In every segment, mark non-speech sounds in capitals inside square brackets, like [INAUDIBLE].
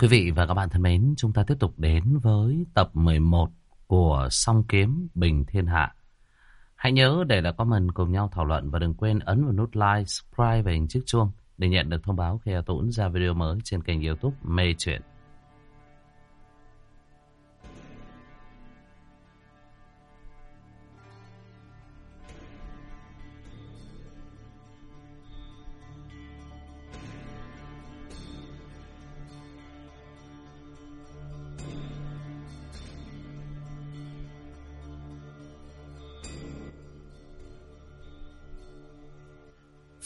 Quý vị và các bạn thân mến, chúng ta tiếp tục đến với tập 11 của Song Kiếm Bình Thiên Hạ. Hãy nhớ để lại comment cùng nhau thảo luận và đừng quên ấn vào nút like, subscribe và hình chiếc chuông để nhận được thông báo khi Tuấn ra video mới trên kênh youtube Mê Chuyện.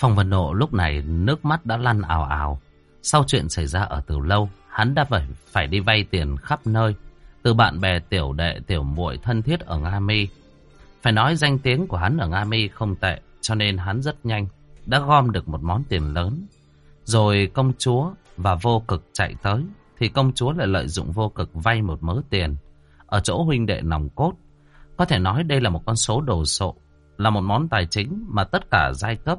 Phong Vân Nộ lúc này nước mắt đã lăn ào ào. Sau chuyện xảy ra ở từ lâu, hắn đã phải, phải đi vay tiền khắp nơi. Từ bạn bè tiểu đệ tiểu muội thân thiết ở Nga Mi. Phải nói danh tiếng của hắn ở Nga Mi không tệ, cho nên hắn rất nhanh đã gom được một món tiền lớn. Rồi công chúa và vô cực chạy tới, thì công chúa lại lợi dụng vô cực vay một mớ tiền. Ở chỗ huynh đệ nòng cốt, có thể nói đây là một con số đồ sộ, là một món tài chính mà tất cả giai cấp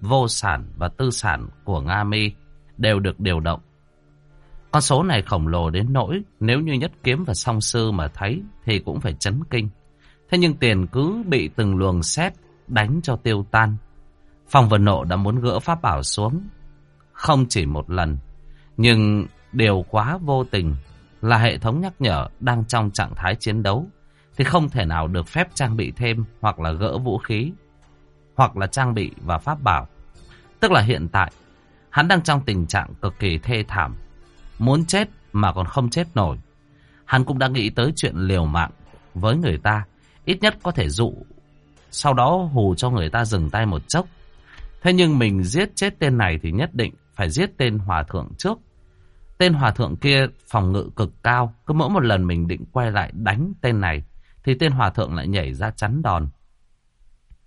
vô sản và tư sản của Nga Mi đều được điều động. Con số này khổng lồ đến nỗi nếu như nhất kiếm và song sư mà thấy thì cũng phải chấn kinh. Thế nhưng tiền cứ bị từng luồng xét đánh cho tiêu tan. Phòng vật nộ đã muốn gỡ pháp bảo xuống. Không chỉ một lần. Nhưng điều quá vô tình là hệ thống nhắc nhở đang trong trạng thái chiến đấu thì không thể nào được phép trang bị thêm hoặc là gỡ vũ khí hoặc là trang bị và pháp bảo. Tức là hiện tại, hắn đang trong tình trạng cực kỳ thê thảm. Muốn chết mà còn không chết nổi. Hắn cũng đã nghĩ tới chuyện liều mạng với người ta. Ít nhất có thể dụ, sau đó hù cho người ta dừng tay một chốc. Thế nhưng mình giết chết tên này thì nhất định phải giết tên hòa thượng trước. Tên hòa thượng kia phòng ngự cực cao. Cứ mỗi một lần mình định quay lại đánh tên này, thì tên hòa thượng lại nhảy ra chắn đòn.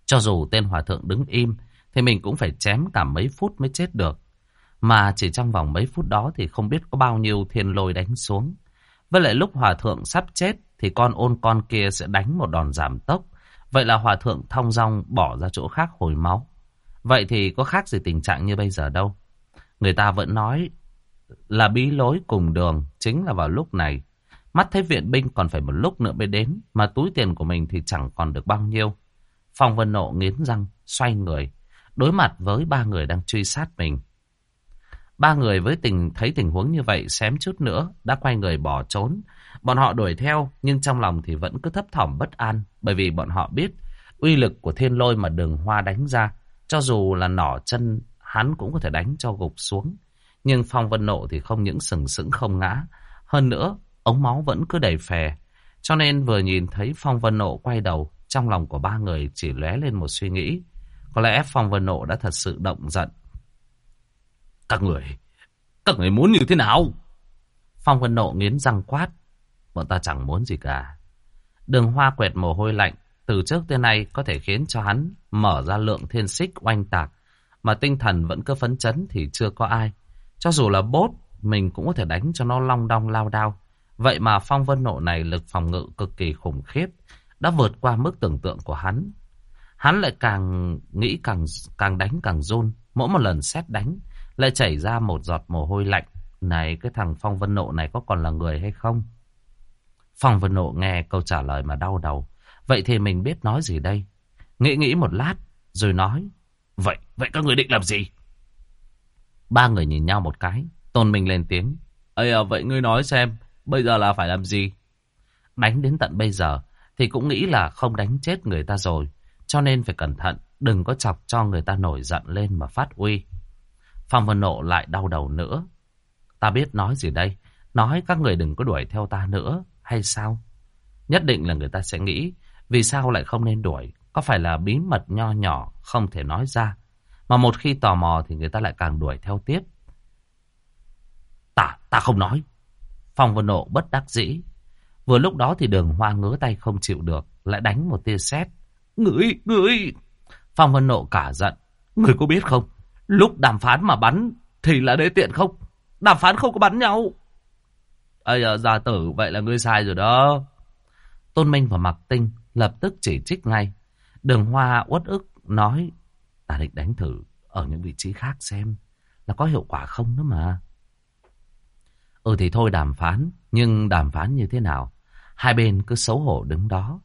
Cho dù tên hòa thượng đứng im, thì mình cũng phải chém cả mấy phút mới chết được. Mà chỉ trong vòng mấy phút đó thì không biết có bao nhiêu thiên lôi đánh xuống. Với lại lúc hòa thượng sắp chết thì con ôn con kia sẽ đánh một đòn giảm tốc. Vậy là hòa thượng thong dong bỏ ra chỗ khác hồi máu. Vậy thì có khác gì tình trạng như bây giờ đâu. Người ta vẫn nói là bí lối cùng đường chính là vào lúc này. Mắt thấy viện binh còn phải một lúc nữa mới đến mà túi tiền của mình thì chẳng còn được bao nhiêu. Phong Vân Nộ nghiến răng, xoay người, đối mặt với ba người đang truy sát mình. Ba người với tình thấy tình huống như vậy xém chút nữa đã quay người bỏ trốn. Bọn họ đuổi theo nhưng trong lòng thì vẫn cứ thấp thỏm bất an bởi vì bọn họ biết uy lực của thiên lôi mà đường hoa đánh ra cho dù là nỏ chân hắn cũng có thể đánh cho gục xuống. Nhưng Phong Vân Nộ thì không những sừng sững không ngã. Hơn nữa, ống máu vẫn cứ đầy phè. Cho nên vừa nhìn thấy Phong Vân Nộ quay đầu, trong lòng của ba người chỉ lóe lên một suy nghĩ. Có lẽ Phong Vân Nộ đã thật sự động giận. Các người, các người muốn như thế nào? Phong Vân Nộ nghiến răng quát. Bọn ta chẳng muốn gì cả. Đường hoa quẹt mồ hôi lạnh. Từ trước tới nay có thể khiến cho hắn mở ra lượng thiên xích oanh tạc. Mà tinh thần vẫn cứ phấn chấn thì chưa có ai. Cho dù là bốt, mình cũng có thể đánh cho nó long đong lao đao. Vậy mà phong vân nộ này lực phòng ngự cực kỳ khủng khiếp. Đã vượt qua mức tưởng tượng của hắn. Hắn lại càng nghĩ càng càng đánh càng run. Mỗi một lần xét đánh lại chảy ra một giọt mồ hôi lạnh. Này cái thằng Phong Vân Nộ này có còn là người hay không? Phong Vân Nộ nghe câu trả lời mà đau đầu. Vậy thì mình biết nói gì đây? Nghĩ nghĩ một lát rồi nói. Vậy, vậy các người định làm gì? Ba người nhìn nhau một cái. Tôn Minh lên tiếng. Ây à, vậy ngươi nói xem, bây giờ là phải làm gì? Đánh đến tận bây giờ thì cũng nghĩ là không đánh chết người ta rồi. Cho nên phải cẩn thận, đừng có chọc cho người ta nổi giận lên mà phát uy. Phong Vân Nộ lại đau đầu nữa. Ta biết nói gì đây? Nói các người đừng có đuổi theo ta nữa, hay sao? Nhất định là người ta sẽ nghĩ, vì sao lại không nên đuổi? Có phải là bí mật nho nhỏ, không thể nói ra? Mà một khi tò mò thì người ta lại càng đuổi theo tiếp. Ta, ta không nói. Phong Vân Nộ bất đắc dĩ. Vừa lúc đó thì đường hoa ngứa tay không chịu được, lại đánh một tia sét Ngươi, ngươi! Phong Vân Nộ cả giận. Người có biết không? Lúc đàm phán mà bắn thì là đế tiện không? Đàm phán không có bắn nhau. Ây giờ gia tử, vậy là ngươi sai rồi đó. Tôn Minh và Mạc Tinh lập tức chỉ trích ngay. Đường Hoa uất ức nói, ta định đánh thử ở những vị trí khác xem là có hiệu quả không nữa mà. Ừ thì thôi đàm phán, nhưng đàm phán như thế nào? Hai bên cứ xấu hổ đứng đó.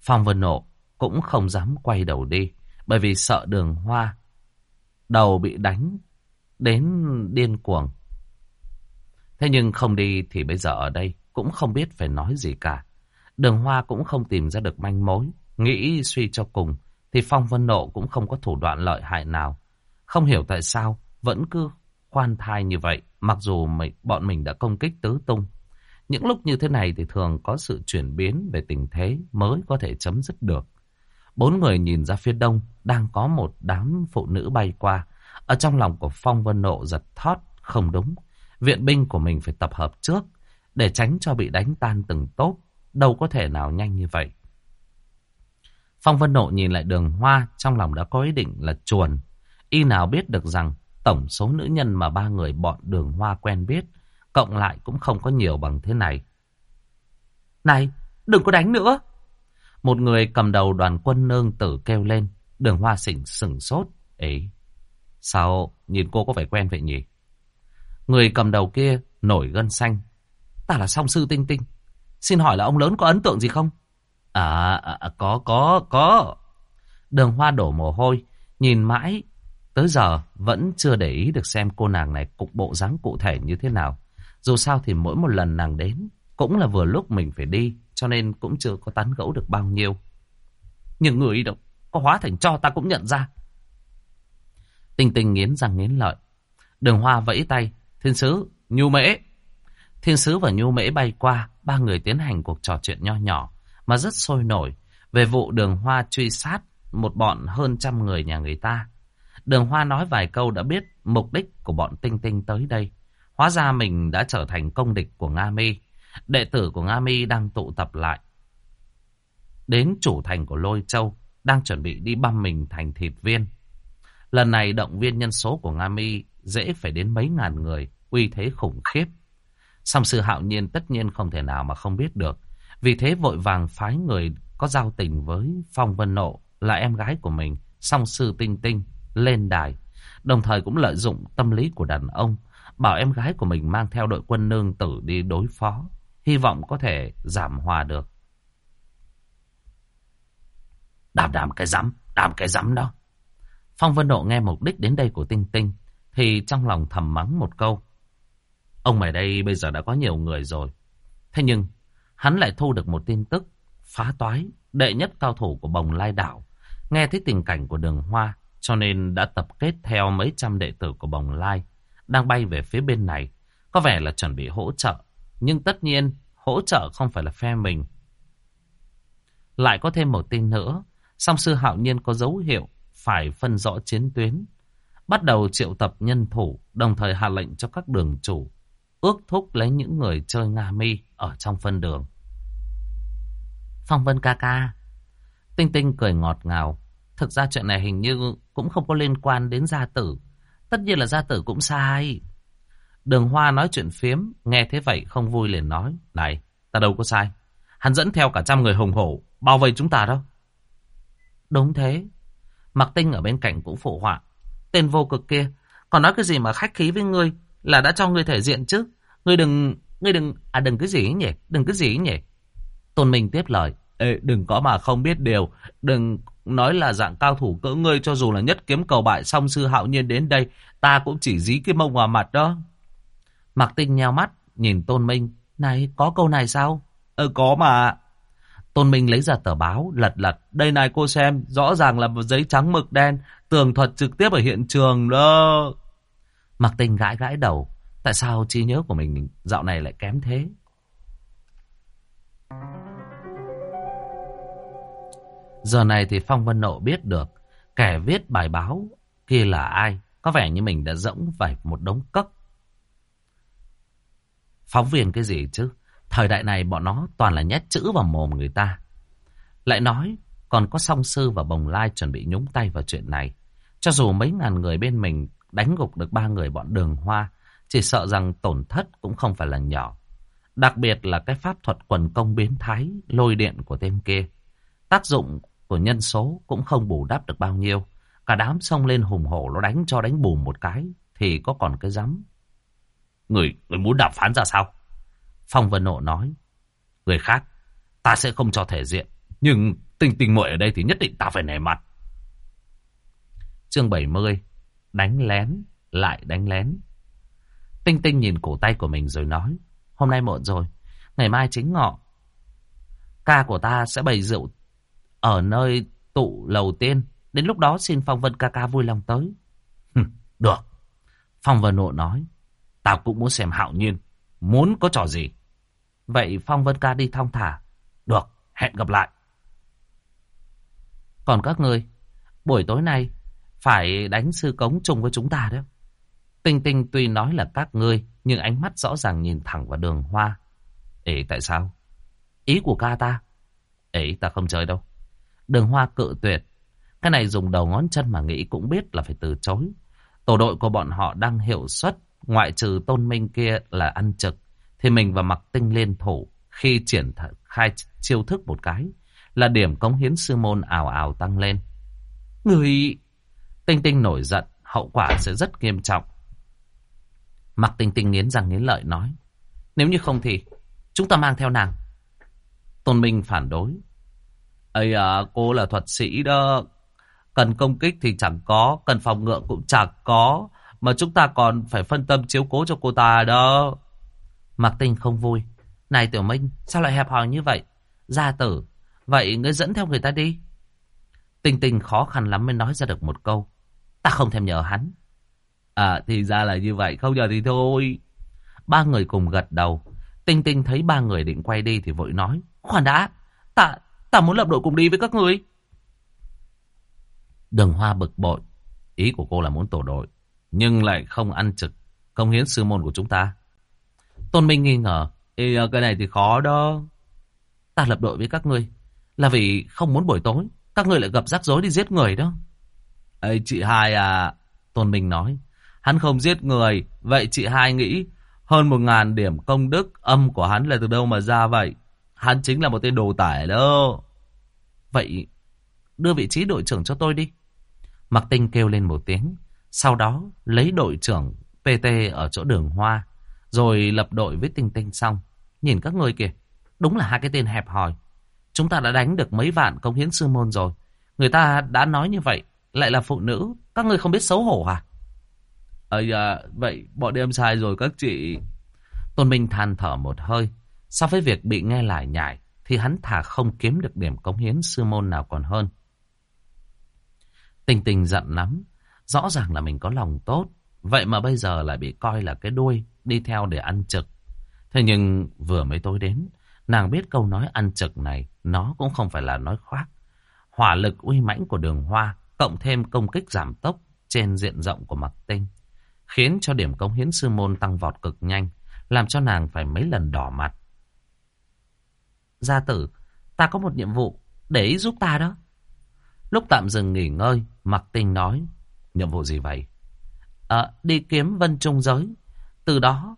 Phong Vân Nộ cũng không dám quay đầu đi, bởi vì sợ đường hoa. Đầu bị đánh đến điên cuồng. Thế nhưng không đi thì bây giờ ở đây cũng không biết phải nói gì cả. Đường hoa cũng không tìm ra được manh mối, nghĩ suy cho cùng thì Phong Vân Nộ cũng không có thủ đoạn lợi hại nào. Không hiểu tại sao vẫn cứ khoan thai như vậy, mặc dù mình, bọn mình đã công kích tứ tung. Những lúc như thế này thì thường có sự chuyển biến về tình thế mới có thể chấm dứt được. Bốn người nhìn ra phía đông, đang có một đám phụ nữ bay qua. Ở trong lòng của Phong Vân Nộ giật thót, không đúng. Viện binh của mình phải tập hợp trước, để tránh cho bị đánh tan từng tốt. Đâu có thể nào nhanh như vậy. Phong Vân Nộ nhìn lại đường hoa, trong lòng đã có ý định là chuồn. Y nào biết được rằng tổng số nữ nhân mà ba người bọn đường hoa quen biết, cộng lại cũng không có nhiều bằng thế này. Này, đừng có đánh nữa! Một người cầm đầu đoàn quân nương tử kêu lên, đường hoa xỉnh sừng sốt. Ấy, sao nhìn cô có vẻ quen vậy nhỉ? Người cầm đầu kia nổi gân xanh. Ta là song sư tinh tinh. Xin hỏi là ông lớn có ấn tượng gì không? À, à, à có, có, có. Đường hoa đổ mồ hôi, nhìn mãi Tới giờ vẫn chưa để ý được xem cô nàng này cục bộ dáng cụ thể như thế nào. Dù sao thì mỗi một lần nàng đến cũng là vừa lúc mình phải đi cho nên cũng chưa có tán gẫu được bao nhiêu. Nhưng người đâu có hóa thành cho ta cũng nhận ra. Tinh tinh nghiến răng nghiến lợi. Đường hoa vẫy tay. Thiên sứ, nhu mễ. Thiên sứ và nhu mễ bay qua. Ba người tiến hành cuộc trò chuyện nho nhỏ mà rất sôi nổi về vụ đường hoa truy sát một bọn hơn trăm người nhà người ta. Đường Hoa nói vài câu đã biết mục đích của bọn tinh tinh tới đây. Hóa ra mình đã trở thành công địch của Nga Mi. Đệ tử của Nga Mi đang tụ tập lại. Đến chủ thành của Lôi Châu, đang chuẩn bị đi băm mình thành thịt viên. Lần này động viên nhân số của Nga Mi dễ phải đến mấy ngàn người, uy thế khủng khiếp. Song sư hạo nhiên tất nhiên không thể nào mà không biết được. Vì thế vội vàng phái người có giao tình với Phong Vân Nộ là em gái của mình, song sư Tinh Tinh lên đài, đồng thời cũng lợi dụng tâm lý của đàn ông, bảo em gái của mình mang theo đội quân nương tử đi đối phó, hy vọng có thể giảm hòa được. Đàm đàm cái rắm, đàm cái rắm đó. Phong Vân Độ nghe mục đích đến đây của Tinh Tinh, thì trong lòng thầm mắng một câu. Ông mày đây bây giờ đã có nhiều người rồi. Thế nhưng, hắn lại thu được một tin tức phá toái, đệ nhất cao thủ của bồng lai đảo. Nghe thấy tình cảnh của đường hoa, cho nên đã tập kết theo mấy trăm đệ tử của Bồng Lai đang bay về phía bên này. Có vẻ là chuẩn bị hỗ trợ. Nhưng tất nhiên hỗ trợ không phải là phe mình. Lại có thêm một tin nữa. Song sư hạo nhiên có dấu hiệu phải phân rõ chiến tuyến. Bắt đầu triệu tập nhân thủ, đồng thời hạ lệnh cho các đường chủ ước thúc lấy những người chơi Nga mi ở trong phân đường. Phong Vân ca ca. Tinh Tinh cười ngọt ngào, Thực ra chuyện này hình như cũng không có liên quan đến gia tử. Tất nhiên là gia tử cũng sai. Đường Hoa nói chuyện phiếm, nghe thế vậy không vui liền nói. Này, ta đâu có sai. Hắn dẫn theo cả trăm người hùng hổ, bao vây chúng ta đâu. Đúng thế. Mặc tinh ở bên cạnh cũng phụ họa. Tên vô cực kia, còn nói cái gì mà khách khí với ngươi là đã cho ngươi thể diện chứ. Ngươi đừng, ngươi đừng, à đừng cái gì nhỉ, đừng cái gì nhỉ. Tôn Minh tiếp lời. Ê, đừng có mà không biết điều, đừng nói là dạng cao thủ cỡ ngươi cho dù là nhất kiếm cầu bại song sư hạo nhiên đến đây, ta cũng chỉ dí cái mông vào mặt đó. Mạc Tinh nheo mắt, nhìn Tôn Minh. Này, có câu này sao? Ừ, có mà. Tôn Minh lấy ra tờ báo, lật lật. Đây này cô xem, rõ ràng là một giấy trắng mực đen, tường thuật trực tiếp ở hiện trường đó. Mạc Tinh gãi gãi đầu. Tại sao trí nhớ của mình dạo này lại kém thế? Giờ này thì Phong Vân Nộ biết được kẻ viết bài báo kia là ai. Có vẻ như mình đã rỗng phải một đống cất. Phóng viên cái gì chứ? Thời đại này bọn nó toàn là nhét chữ vào mồm người ta. Lại nói, còn có song sư và bồng lai chuẩn bị nhúng tay vào chuyện này. Cho dù mấy ngàn người bên mình đánh gục được ba người bọn đường hoa, chỉ sợ rằng tổn thất cũng không phải là nhỏ. Đặc biệt là cái pháp thuật quần công biến thái, lôi điện của tên kia. Tác dụng của nhân số cũng không bù đắp được bao nhiêu. Cả đám xông lên hùng hổ nó đánh cho đánh bùm một cái thì có còn cái rắm. Người, người muốn đàm phán ra sao? Phong Vân Nộ nói. Người khác, ta sẽ không cho thể diện. Nhưng tình tình muội ở đây thì nhất định ta phải nể mặt. Chương 70 Đánh lén, lại đánh lén. Tinh Tinh nhìn cổ tay của mình rồi nói. Hôm nay muộn rồi, ngày mai chính ngọ. Ca của ta sẽ bày rượu ở nơi tụ lầu tiên. Đến lúc đó xin Phong Vân ca ca vui lòng tới. Được. Phong Vân Nộ nói. Tao cũng muốn xem hạo nhiên. Muốn có trò gì. Vậy Phong Vân ca đi thong thả. Được. Hẹn gặp lại. Còn các người buổi tối nay phải đánh sư cống chung với chúng ta đấy Tinh Tinh tuy nói là các ngươi, nhưng ánh mắt rõ ràng nhìn thẳng vào đường hoa. Ê, tại sao? Ý của ca ta. Ê, ta không chơi đâu. Đường hoa cự tuyệt. Cái này dùng đầu ngón chân mà nghĩ cũng biết là phải từ chối. Tổ đội của bọn họ đang hiệu suất, ngoại trừ tôn minh kia là ăn trực. Thì mình và mặc tinh liên thủ khi triển khai chiêu thức một cái là điểm cống hiến sư môn ảo ảo tăng lên. Người... Tinh Tinh nổi giận, hậu quả sẽ rất nghiêm trọng. Mặc Tinh Tinh nghiến răng nghiến lợi nói. Nếu như không thì chúng ta mang theo nàng. Tôn Minh phản đối. Ây à, cô là thuật sĩ đó. Cần công kích thì chẳng có, cần phòng ngự cũng chẳng có. Mà chúng ta còn phải phân tâm chiếu cố cho cô ta đó. Mạc Tinh không vui. Này Tiểu Minh, sao lại hẹp hòi như vậy? Gia tử, vậy ngươi dẫn theo người ta đi. Tinh Tinh khó khăn lắm mới nói ra được một câu. Ta không thèm nhờ hắn. À thì ra là như vậy, không nhờ thì thôi. Ba người cùng gật đầu. Tinh Tinh thấy ba người định quay đi thì vội nói. Khoan đã, ta, ta muốn lập đội cùng đi với các người. Đường Hoa bực bội. Ý của cô là muốn tổ đội. Nhưng lại không ăn trực. Công hiến sư môn của chúng ta. Tôn Minh nghi ngờ. Ê, cái này thì khó đó. Ta lập đội với các ngươi. Là vì không muốn buổi tối. Các ngươi lại gặp rắc rối đi giết người đó. Ê, chị hai à. Tôn Minh nói. Hắn không giết người. Vậy chị hai nghĩ hơn một ngàn điểm công đức âm của hắn là từ đâu mà ra vậy? Hắn chính là một tên đồ tải đó. Vậy đưa vị trí đội trưởng cho tôi đi. Mặc tinh kêu lên một tiếng. Sau đó lấy đội trưởng PT ở chỗ đường hoa. Rồi lập đội với tinh tinh xong. Nhìn các người kìa. Đúng là hai cái tên hẹp hòi. Chúng ta đã đánh được mấy vạn công hiến sư môn rồi. Người ta đã nói như vậy. Lại là phụ nữ. Các người không biết xấu hổ à? Ây à, vậy bọn em sai rồi các chị. Tôn Minh than thở một hơi. So với việc bị nghe lại nhải, thì hắn thà không kiếm được điểm cống hiến sư môn nào còn hơn. Tình tình giận lắm. Rõ ràng là mình có lòng tốt. Vậy mà bây giờ lại bị coi là cái đuôi đi theo để ăn trực. Thế nhưng vừa mới tối đến, nàng biết câu nói ăn trực này nó cũng không phải là nói khoác. Hỏa lực uy mãnh của đường hoa cộng thêm công kích giảm tốc trên diện rộng của mặt tinh khiến cho điểm cống hiến sư môn tăng vọt cực nhanh, làm cho nàng phải mấy lần đỏ mặt. Gia tử, ta có một nhiệm vụ, để ý giúp ta đó. Lúc tạm dừng nghỉ ngơi, Mặc Tinh nói, nhiệm vụ gì vậy? À, đi kiếm vân trung giới, từ đó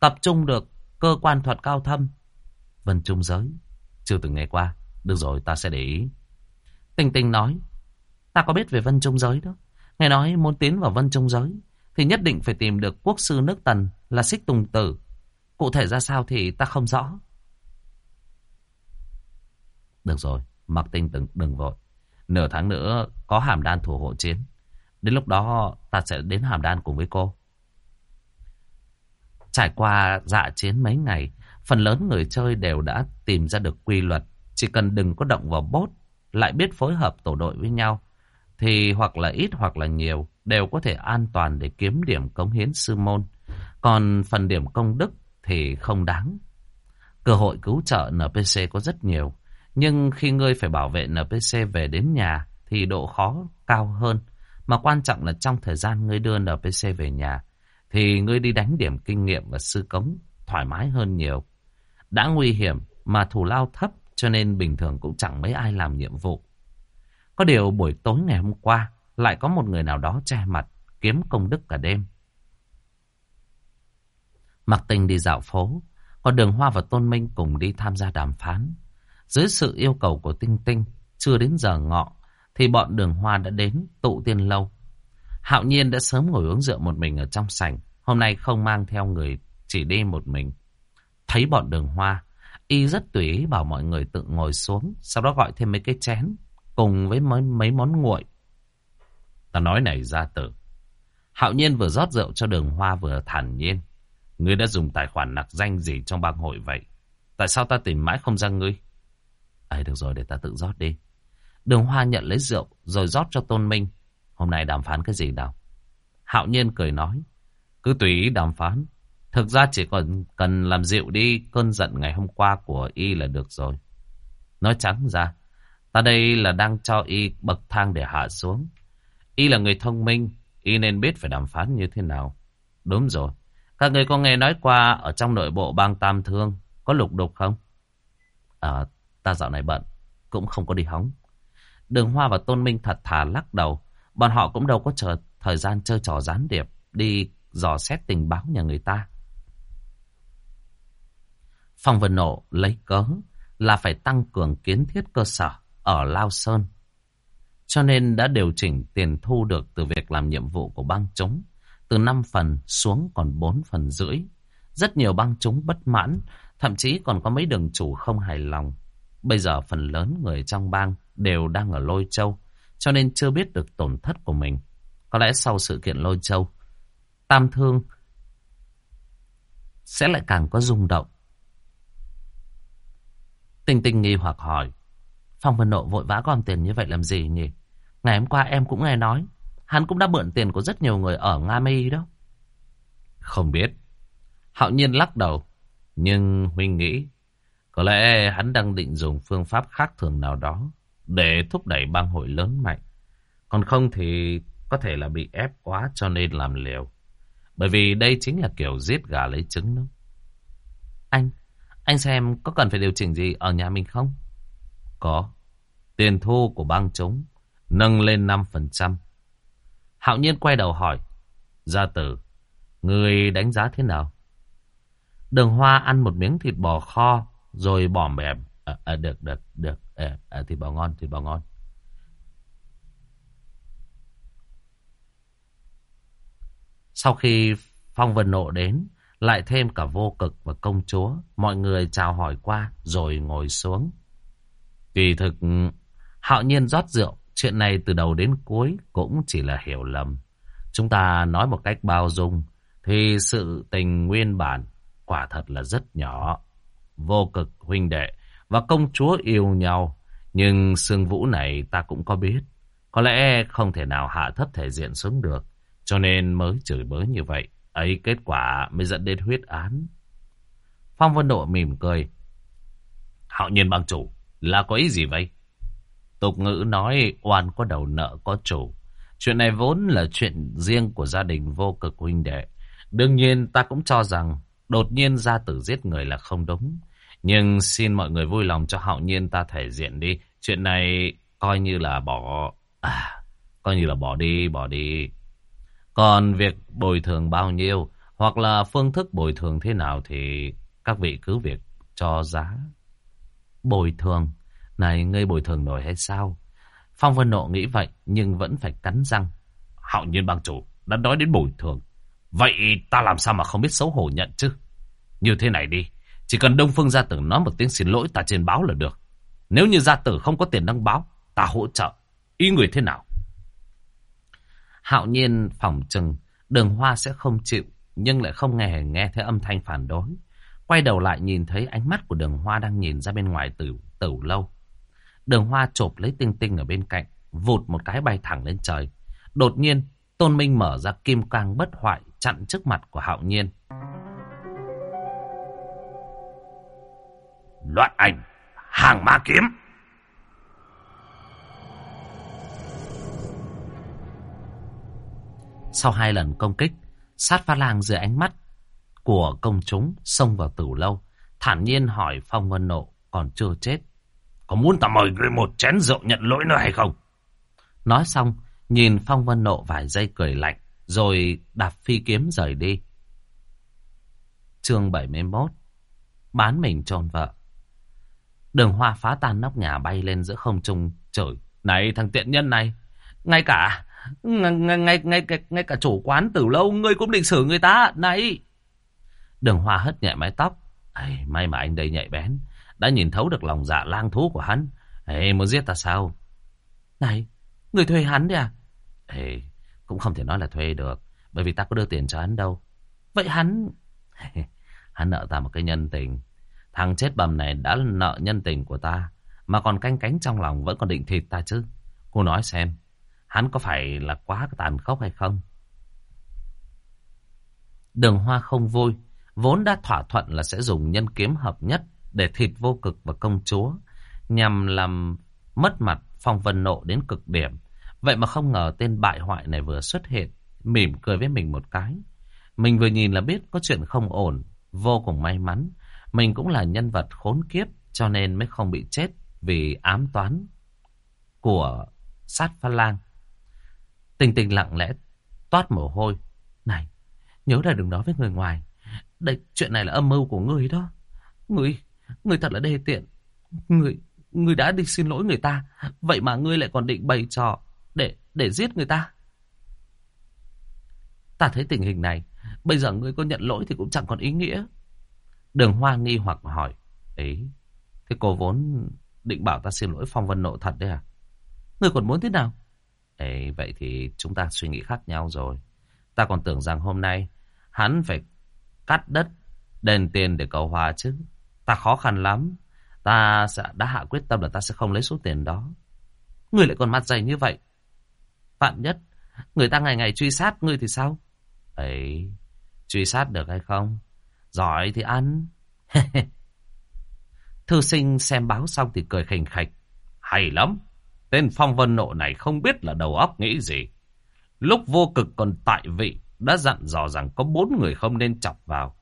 tập trung được cơ quan thuật cao thâm. Vân trung giới, chưa từng nghe qua, được rồi ta sẽ để ý. Tinh Tinh nói, ta có biết về vân trung giới đó. Nghe nói muốn tiến vào vân trung giới thì nhất định phải tìm được quốc sư nước Tần là Xích Tùng Tử. Cụ thể ra sao thì ta không rõ. Được rồi, mặc tinh đừng, đừng vội. Nửa tháng nữa có hàm đan thủ hộ chiến. Đến lúc đó ta sẽ đến hàm đan cùng với cô. Trải qua dạ chiến mấy ngày, phần lớn người chơi đều đã tìm ra được quy luật. Chỉ cần đừng có động vào bốt, lại biết phối hợp tổ đội với nhau, thì hoặc là ít hoặc là nhiều, đều có thể an toàn để kiếm điểm cống hiến sư môn. Còn phần điểm công đức thì không đáng. Cơ hội cứu trợ NPC có rất nhiều. Nhưng khi ngươi phải bảo vệ NPC về đến nhà thì độ khó cao hơn. Mà quan trọng là trong thời gian ngươi đưa NPC về nhà thì ngươi đi đánh điểm kinh nghiệm và sư cống thoải mái hơn nhiều. Đã nguy hiểm mà thù lao thấp cho nên bình thường cũng chẳng mấy ai làm nhiệm vụ. Có điều buổi tối ngày hôm qua lại có một người nào đó che mặt, kiếm công đức cả đêm. Mặc tình đi dạo phố, còn Đường Hoa và Tôn Minh cùng đi tham gia đàm phán. Dưới sự yêu cầu của Tinh Tinh, chưa đến giờ ngọ, thì bọn Đường Hoa đã đến tụ tiên lâu. Hạo nhiên đã sớm ngồi uống rượu một mình ở trong sảnh, Hôm nay không mang theo người, chỉ đi một mình. Thấy bọn đường hoa, y rất tùy ý bảo mọi người tự ngồi xuống, sau đó gọi thêm mấy cái chén, cùng với mấy, mấy món nguội. Ta nói này ra tử. Hạo nhiên vừa rót rượu cho đường hoa vừa thản nhiên. Ngươi đã dùng tài khoản nặc danh gì trong bang hội vậy? Tại sao ta tìm mãi không ra ngươi? Ấy được rồi để ta tự rót đi. Đường hoa nhận lấy rượu rồi rót cho Tôn Minh. Hôm nay đàm phán cái gì nào? Hạo nhiên cười nói. Cứ tùy ý đàm phán. Thực ra chỉ còn cần làm dịu đi cơn giận ngày hôm qua của y là được rồi. Nói trắng ra, ta đây là đang cho y bậc thang để hạ xuống. Y là người thông minh, y nên biết phải đàm phán như thế nào. Đúng rồi, các người có nghe nói qua ở trong nội bộ bang Tam Thương có lục đục không? À, ta dạo này bận, cũng không có đi hóng. Đường Hoa và Tôn Minh thật thà lắc đầu. Bọn họ cũng đâu có chờ thời gian chơi trò gián điệp, đi dò xét tình báo nhà người ta. Phong Vân Nộ lấy cớ là phải tăng cường kiến thiết cơ sở ở Lao Sơn. Cho nên đã điều chỉnh tiền thu được từ việc làm nhiệm vụ của băng chúng từ 5 phần xuống còn 4 phần rưỡi. Rất nhiều băng chúng bất mãn, thậm chí còn có mấy đường chủ không hài lòng. Bây giờ phần lớn người trong bang đều đang ở Lôi Châu, cho nên chưa biết được tổn thất của mình. Có lẽ sau sự kiện Lôi Châu, Tam Thương sẽ lại càng có rung động. Tinh Tinh nghi hoặc hỏi, Phong Vân Nộ vội vã gom tiền như vậy làm gì nhỉ? Ngày hôm qua em cũng nghe nói, hắn cũng đã mượn tiền của rất nhiều người ở Nga Mi đó. Không biết. Hạo nhiên lắc đầu, nhưng Huynh nghĩ có lẽ hắn đang định dùng phương pháp khác thường nào đó để thúc đẩy bang hội lớn mạnh. Còn không thì có thể là bị ép quá cho nên làm liều. Bởi vì đây chính là kiểu giết gà lấy trứng đó. Anh, anh xem có cần phải điều chỉnh gì ở nhà mình không? Có. Tiền thu của bang chúng nâng lên 5%. Hạo nhiên quay đầu hỏi. Gia tử, người đánh giá thế nào? Đường hoa ăn một miếng thịt bò kho rồi bỏ mềm. À, à, được, được, được. Ờ, à, à, thịt bò ngon, thịt bò ngon. Sau khi Phong Vân Nộ đến, lại thêm cả vô cực và công chúa. Mọi người chào hỏi qua rồi ngồi xuống. Kỳ thực, hạo nhiên rót rượu. Chuyện này từ đầu đến cuối cũng chỉ là hiểu lầm. Chúng ta nói một cách bao dung, thì sự tình nguyên bản quả thật là rất nhỏ. Vô cực huynh đệ và công chúa yêu nhau. Nhưng sương vũ này ta cũng có biết. Có lẽ không thể nào hạ thấp thể diện xuống được. Cho nên mới chửi bới như vậy. Ấy kết quả mới dẫn đến huyết án. Phong Vân Độ mỉm cười. Hạo nhiên bằng chủ, là có ý gì vậy? Tục ngữ nói oan có đầu nợ có chủ. Chuyện này vốn là chuyện riêng của gia đình vô cực huynh đệ. Đương nhiên ta cũng cho rằng đột nhiên ra tử giết người là không đúng. Nhưng xin mọi người vui lòng cho hạo nhiên ta thể diện đi. Chuyện này coi như là bỏ... À, coi như là bỏ đi, bỏ đi. Còn việc bồi thường bao nhiêu hoặc là phương thức bồi thường thế nào thì các vị cứ việc cho giá. Bồi thường? Này, ngươi bồi thường nổi hay sao? Phong Vân Nộ nghĩ vậy nhưng vẫn phải cắn răng. Hạo nhiên bang chủ đã nói đến bồi thường. Vậy ta làm sao mà không biết xấu hổ nhận chứ? Như thế này đi. Chỉ cần Đông Phương Gia Tử nói một tiếng xin lỗi ta trên báo là được. Nếu như Gia Tử không có tiền đăng báo, ta hỗ trợ. Ý người thế nào? Hạo nhiên phỏng chừng đường hoa sẽ không chịu, nhưng lại không nghe nghe thấy âm thanh phản đối. Quay đầu lại nhìn thấy ánh mắt của đường hoa đang nhìn ra bên ngoài tử, tử lâu. Đường hoa chộp lấy tinh tinh ở bên cạnh, vụt một cái bay thẳng lên trời. Đột nhiên, Tôn Minh mở ra kim cang bất hoại chặn trước mặt của Hạo Nhiên. Loạn ảnh, hàng ma kiếm. Sau hai lần công kích, sát pha lang dưới ánh mắt của công chúng xông vào tử lâu. Thản nhiên hỏi Phong Vân Nộ còn chưa chết. Có muốn ta mời người một chén rượu nhận lỗi nữa hay không? Nói xong, nhìn Phong Vân Nộ vài giây cười lạnh, rồi đạp phi kiếm rời đi. chương 71 Bán mình trồn vợ Đường hoa phá tan nóc nhà bay lên giữa không trung trời Này thằng tiện nhân này Ngay cả Ngay, ngay, ngay, ngay, cả chủ quán từ lâu ngươi cũng định xử người ta. Này! Đường Hoa hất nhẹ mái tóc. Ây, may mà anh đây nhạy bén. Đã nhìn thấu được lòng dạ lang thú của hắn. Ê, muốn giết ta sao? Này, người thuê hắn đấy à? Ê, cũng không thể nói là thuê được. Bởi vì ta có đưa tiền cho hắn đâu. Vậy hắn... [LAUGHS] hắn nợ ta một cái nhân tình. Thằng chết bầm này đã nợ nhân tình của ta. Mà còn canh cánh trong lòng vẫn còn định thịt ta chứ. Cô nói xem. Hắn có phải là quá tàn khốc hay không? Đường hoa không vui. Vốn đã thỏa thuận là sẽ dùng nhân kiếm hợp nhất để thịt vô cực và công chúa. Nhằm làm mất mặt phong vân nộ đến cực điểm. Vậy mà không ngờ tên bại hoại này vừa xuất hiện. Mỉm cười với mình một cái. Mình vừa nhìn là biết có chuyện không ổn. Vô cùng may mắn. Mình cũng là nhân vật khốn kiếp cho nên mới không bị chết vì ám toán của sát pha lang. Tình tình lặng lẽ toát mồ hôi. Này, nhớ là đừng nói với người ngoài. Đây, chuyện này là âm mưu của ngươi đó. Ngươi, ngươi thật là đê tiện. Ngươi, ngươi đã đi xin lỗi người ta. Vậy mà ngươi lại còn định bày trò để, để giết người ta. Ta thấy tình hình này, bây giờ ngươi có nhận lỗi thì cũng chẳng còn ý nghĩa. Đường Hoa nghi hoặc hỏi. Ấy, thế cô vốn định bảo ta xin lỗi Phong Vân Nộ thật đấy à? Ngươi còn muốn thế nào? Ấy, vậy thì chúng ta suy nghĩ khác nhau rồi. Ta còn tưởng rằng hôm nay hắn phải cắt đất, đền tiền để cầu hòa chứ. Ta khó khăn lắm. Ta sẽ đã hạ quyết tâm là ta sẽ không lấy số tiền đó. Ngươi lại còn mặt dày như vậy. Phạm nhất, người ta ngày ngày truy sát ngươi thì sao? Ấy, truy sát được hay không? Giỏi thì ăn. [LAUGHS] Thư sinh xem báo xong thì cười khỉnh khạch. Hay lắm. Tên phong vân nộ này không biết là đầu óc nghĩ gì. Lúc vô cực còn tại vị đã dặn dò rằng có bốn người không nên chọc vào.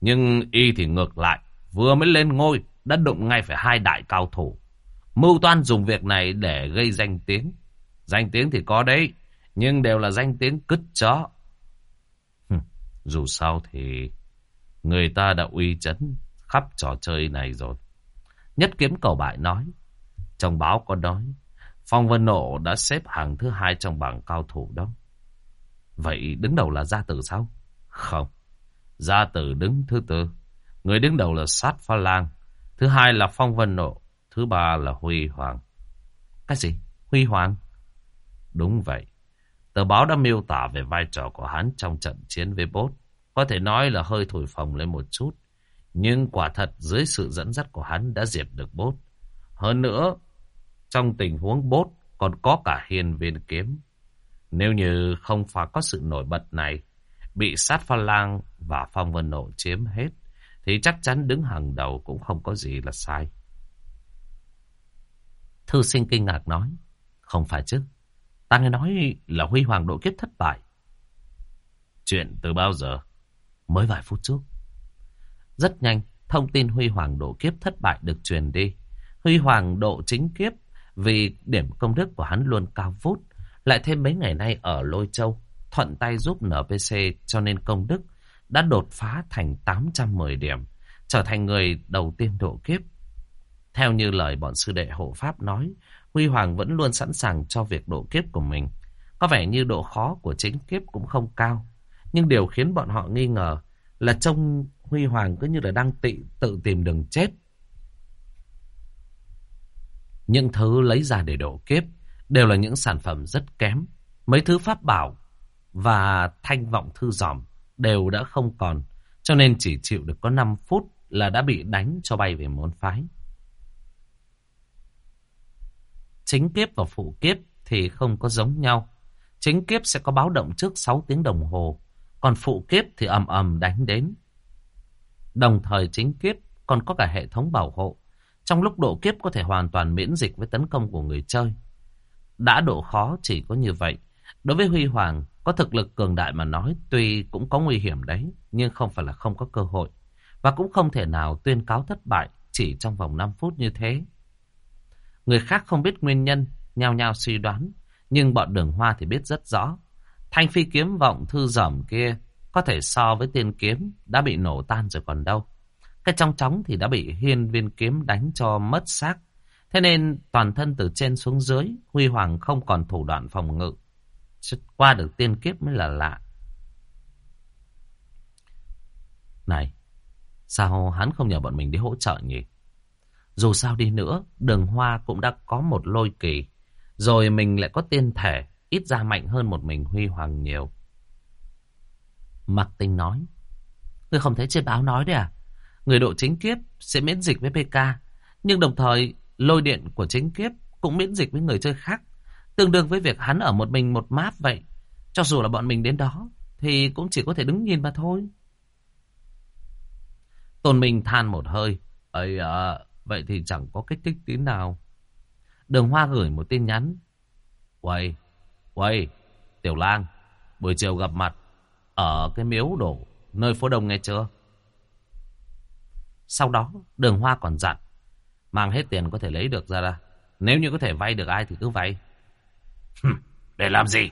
Nhưng y thì ngược lại, vừa mới lên ngôi đã đụng ngay phải hai đại cao thủ. Mưu toan dùng việc này để gây danh tiếng. Danh tiếng thì có đấy, nhưng đều là danh tiếng cứt chó. Dù sao thì người ta đã uy chấn khắp trò chơi này rồi. Nhất kiếm cầu bại nói, trong báo có nói, Phong Vân Nộ đã xếp hàng thứ hai trong bảng cao thủ đó. Vậy đứng đầu là Gia Tử sao? Không. Gia Tử đứng thứ tư. Người đứng đầu là Sát Pha Lang. Thứ hai là Phong Vân Nộ. Thứ ba là Huy Hoàng. Cái gì? Huy Hoàng? Đúng vậy. Tờ báo đã miêu tả về vai trò của hắn trong trận chiến với bốt. Có thể nói là hơi thổi phồng lên một chút. Nhưng quả thật dưới sự dẫn dắt của hắn đã diệt được bốt. Hơn nữa, trong tình huống bốt còn có cả hiền viên kiếm. Nếu như không phải có sự nổi bật này, bị sát pha lang và phong vân nộ chiếm hết, thì chắc chắn đứng hàng đầu cũng không có gì là sai. Thư sinh kinh ngạc nói, không phải chứ, ta nghe nói là Huy Hoàng độ kiếp thất bại. Chuyện từ bao giờ? Mới vài phút trước. Rất nhanh, thông tin Huy Hoàng độ kiếp thất bại được truyền đi. Huy Hoàng độ chính kiếp vì điểm công đức của hắn luôn cao vút. Lại thêm mấy ngày nay ở Lôi Châu, thuận tay giúp NPC cho nên công đức đã đột phá thành 810 điểm, trở thành người đầu tiên độ kiếp. Theo như lời bọn sư đệ hộ pháp nói, Huy Hoàng vẫn luôn sẵn sàng cho việc độ kiếp của mình. Có vẻ như độ khó của chính kiếp cũng không cao. Nhưng điều khiến bọn họ nghi ngờ là trông Huy Hoàng cứ như là đang tị, tự tìm đường chết. Những thứ lấy ra để độ kiếp đều là những sản phẩm rất kém. Mấy thứ pháp bảo và thanh vọng thư giỏm đều đã không còn. Cho nên chỉ chịu được có 5 phút là đã bị đánh cho bay về môn phái. Chính kiếp và phụ kiếp thì không có giống nhau. Chính kiếp sẽ có báo động trước 6 tiếng đồng hồ. Còn phụ kiếp thì ầm ầm đánh đến. Đồng thời chính kiếp còn có cả hệ thống bảo hộ. Trong lúc độ kiếp có thể hoàn toàn miễn dịch với tấn công của người chơi. Đã độ khó chỉ có như vậy. Đối với Huy Hoàng, có thực lực cường đại mà nói tuy cũng có nguy hiểm đấy, nhưng không phải là không có cơ hội. Và cũng không thể nào tuyên cáo thất bại chỉ trong vòng 5 phút như thế. Người khác không biết nguyên nhân, nhao nhao suy đoán, nhưng bọn đường hoa thì biết rất rõ. Thanh phi kiếm vọng thư dởm kia có thể so với tiên kiếm đã bị nổ tan rồi còn đâu. Cái trong chóng thì đã bị hiên viên kiếm đánh cho mất xác. Thế nên toàn thân từ trên xuống dưới, Huy Hoàng không còn thủ đoạn phòng ngự. qua được tiên kiếp mới là lạ. Này, sao hắn không nhờ bọn mình đi hỗ trợ nhỉ? Dù sao đi nữa, đường hoa cũng đã có một lôi kỳ. Rồi mình lại có tiên thể, ít ra mạnh hơn một mình huy hoàng nhiều. Mặc tinh nói. Người không thấy trên báo nói đấy à? Người độ chính kiếp sẽ miễn dịch với PK. Nhưng đồng thời, lôi điện của chính kiếp cũng miễn dịch với người chơi khác. Tương đương với việc hắn ở một mình một map vậy. Cho dù là bọn mình đến đó, thì cũng chỉ có thể đứng nhìn mà thôi. Tôn Minh than một hơi. ấy à, vậy thì chẳng có kích thích tí nào. Đường Hoa gửi một tin nhắn. Quay, quay, Tiểu Lang, buổi chiều gặp mặt ở cái miếu đổ nơi phố đông nghe chưa? Sau đó, đường Hoa còn dặn. Mang hết tiền có thể lấy được ra ra. Nếu như có thể vay được ai thì cứ vay. Để làm gì?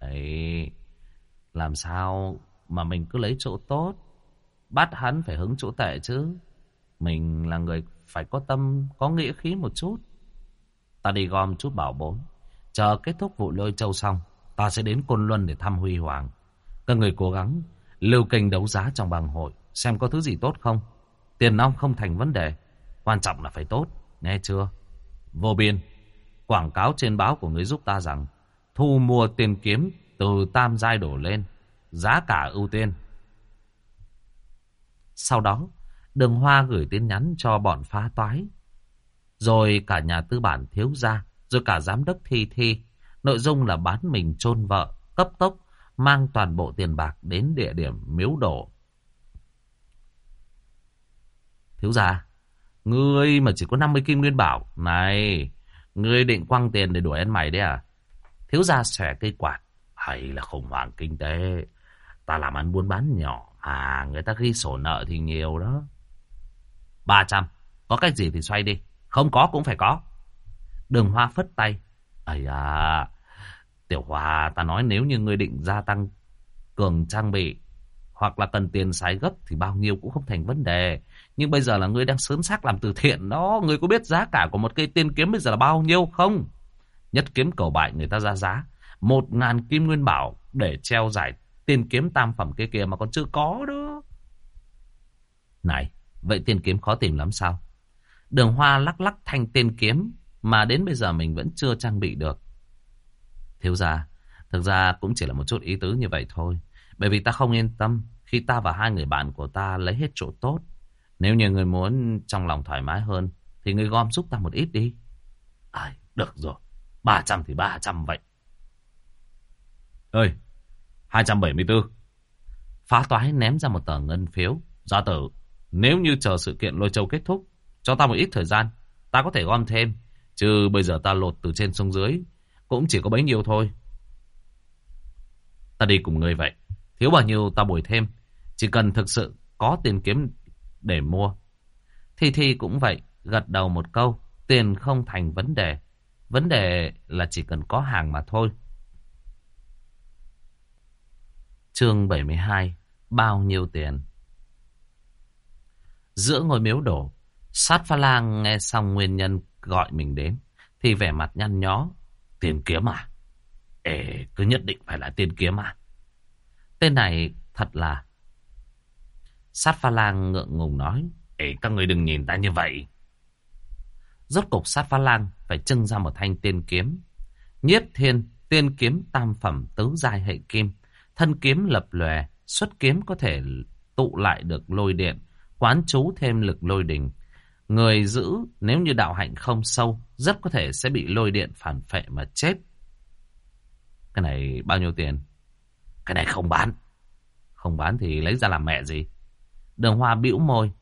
Đấy, làm sao mà mình cứ lấy chỗ tốt. Bắt hắn phải hứng chỗ tệ chứ. Mình là người phải có tâm, có nghĩa khí một chút. Ta đi gom chút bảo bối. Chờ kết thúc vụ lôi châu xong, ta sẽ đến Côn Luân để thăm Huy Hoàng. Các người cố gắng lưu kênh đấu giá trong bang hội, xem có thứ gì tốt không. Tiền nong không thành vấn đề, quan trọng là phải tốt, nghe chưa? Vô biên, quảng cáo trên báo của người giúp ta rằng thu mua tiền kiếm từ tam giai đổ lên, giá cả ưu tiên. Sau đó, đường hoa gửi tin nhắn cho bọn phá toái. Rồi cả nhà tư bản thiếu gia, rồi cả giám đốc thi thi. Nội dung là bán mình chôn vợ, cấp tốc, mang toàn bộ tiền bạc đến địa điểm miếu đổ. Thiếu gia, ngươi mà chỉ có 50 kim nguyên bảo. Này, ngươi định quăng tiền để đuổi ăn mày đấy à? Thiếu gia xòe cây quạt. Hay là khủng hoảng kinh tế. Ta làm ăn buôn bán nhỏ. À, người ta ghi sổ nợ thì nhiều đó. 300. Có cách gì thì xoay đi. Không có cũng phải có. Đường Hoa phất tay. Ây à, Tiểu Hoa, ta nói nếu như ngươi định gia tăng cường trang bị hoặc là cần tiền xài gấp thì bao nhiêu cũng không thành vấn đề. Nhưng bây giờ là ngươi đang sớm xác làm từ thiện đó. Ngươi có biết giá cả của một cây tiên kiếm bây giờ là bao nhiêu không? Nhất kiếm cầu bại người ta ra giá. Một ngàn kim nguyên bảo để treo giải tiên kiếm tam phẩm kia kia mà còn chưa có đó. Này, vậy tiên kiếm khó tìm lắm sao? Đường hoa lắc lắc thanh tiên kiếm mà đến bây giờ mình vẫn chưa trang bị được. Thiếu gia, thực ra cũng chỉ là một chút ý tứ như vậy thôi. Bởi vì ta không yên tâm khi ta và hai người bạn của ta lấy hết chỗ tốt. Nếu như người muốn trong lòng thoải mái hơn thì người gom giúp ta một ít đi. À, được rồi, 300 thì 300 vậy. Ơi, 274. Phá toái ném ra một tờ ngân phiếu. Gia tử, nếu như chờ sự kiện lôi châu kết thúc, cho ta một ít thời gian, ta có thể gom thêm. Chứ bây giờ ta lột từ trên xuống dưới, cũng chỉ có bấy nhiêu thôi. Ta đi cùng người vậy. Thiếu bao nhiêu ta bồi thêm. Chỉ cần thực sự có tiền kiếm để mua. Thì thi cũng vậy, gật đầu một câu. Tiền không thành vấn đề. Vấn đề là chỉ cần có hàng mà thôi. Chương 72 Bao nhiêu tiền Giữa ngôi miếu đổ Sát pha lang nghe xong nguyên nhân gọi mình đến. Thì vẻ mặt nhăn nhó Tiền kiếm à? Ê cứ nhất định phải là tiền kiếm à? Tên này thật là Sát pha lang ngượng ngùng nói Ê các người đừng nhìn ta như vậy. Rốt cục sát pha lang Phải trưng ra một thanh tiên kiếm. Nhiếp thiên tiên kiếm tam phẩm tứ giai hệ kim Thân kiếm lập lòe, xuất kiếm có thể tụ lại được lôi điện, quán chú thêm lực lôi đình. Người giữ nếu như đạo hạnh không sâu, rất có thể sẽ bị lôi điện phản phệ mà chết. Cái này bao nhiêu tiền? Cái này không bán. Không bán thì lấy ra làm mẹ gì? Đường Hoa bĩu môi.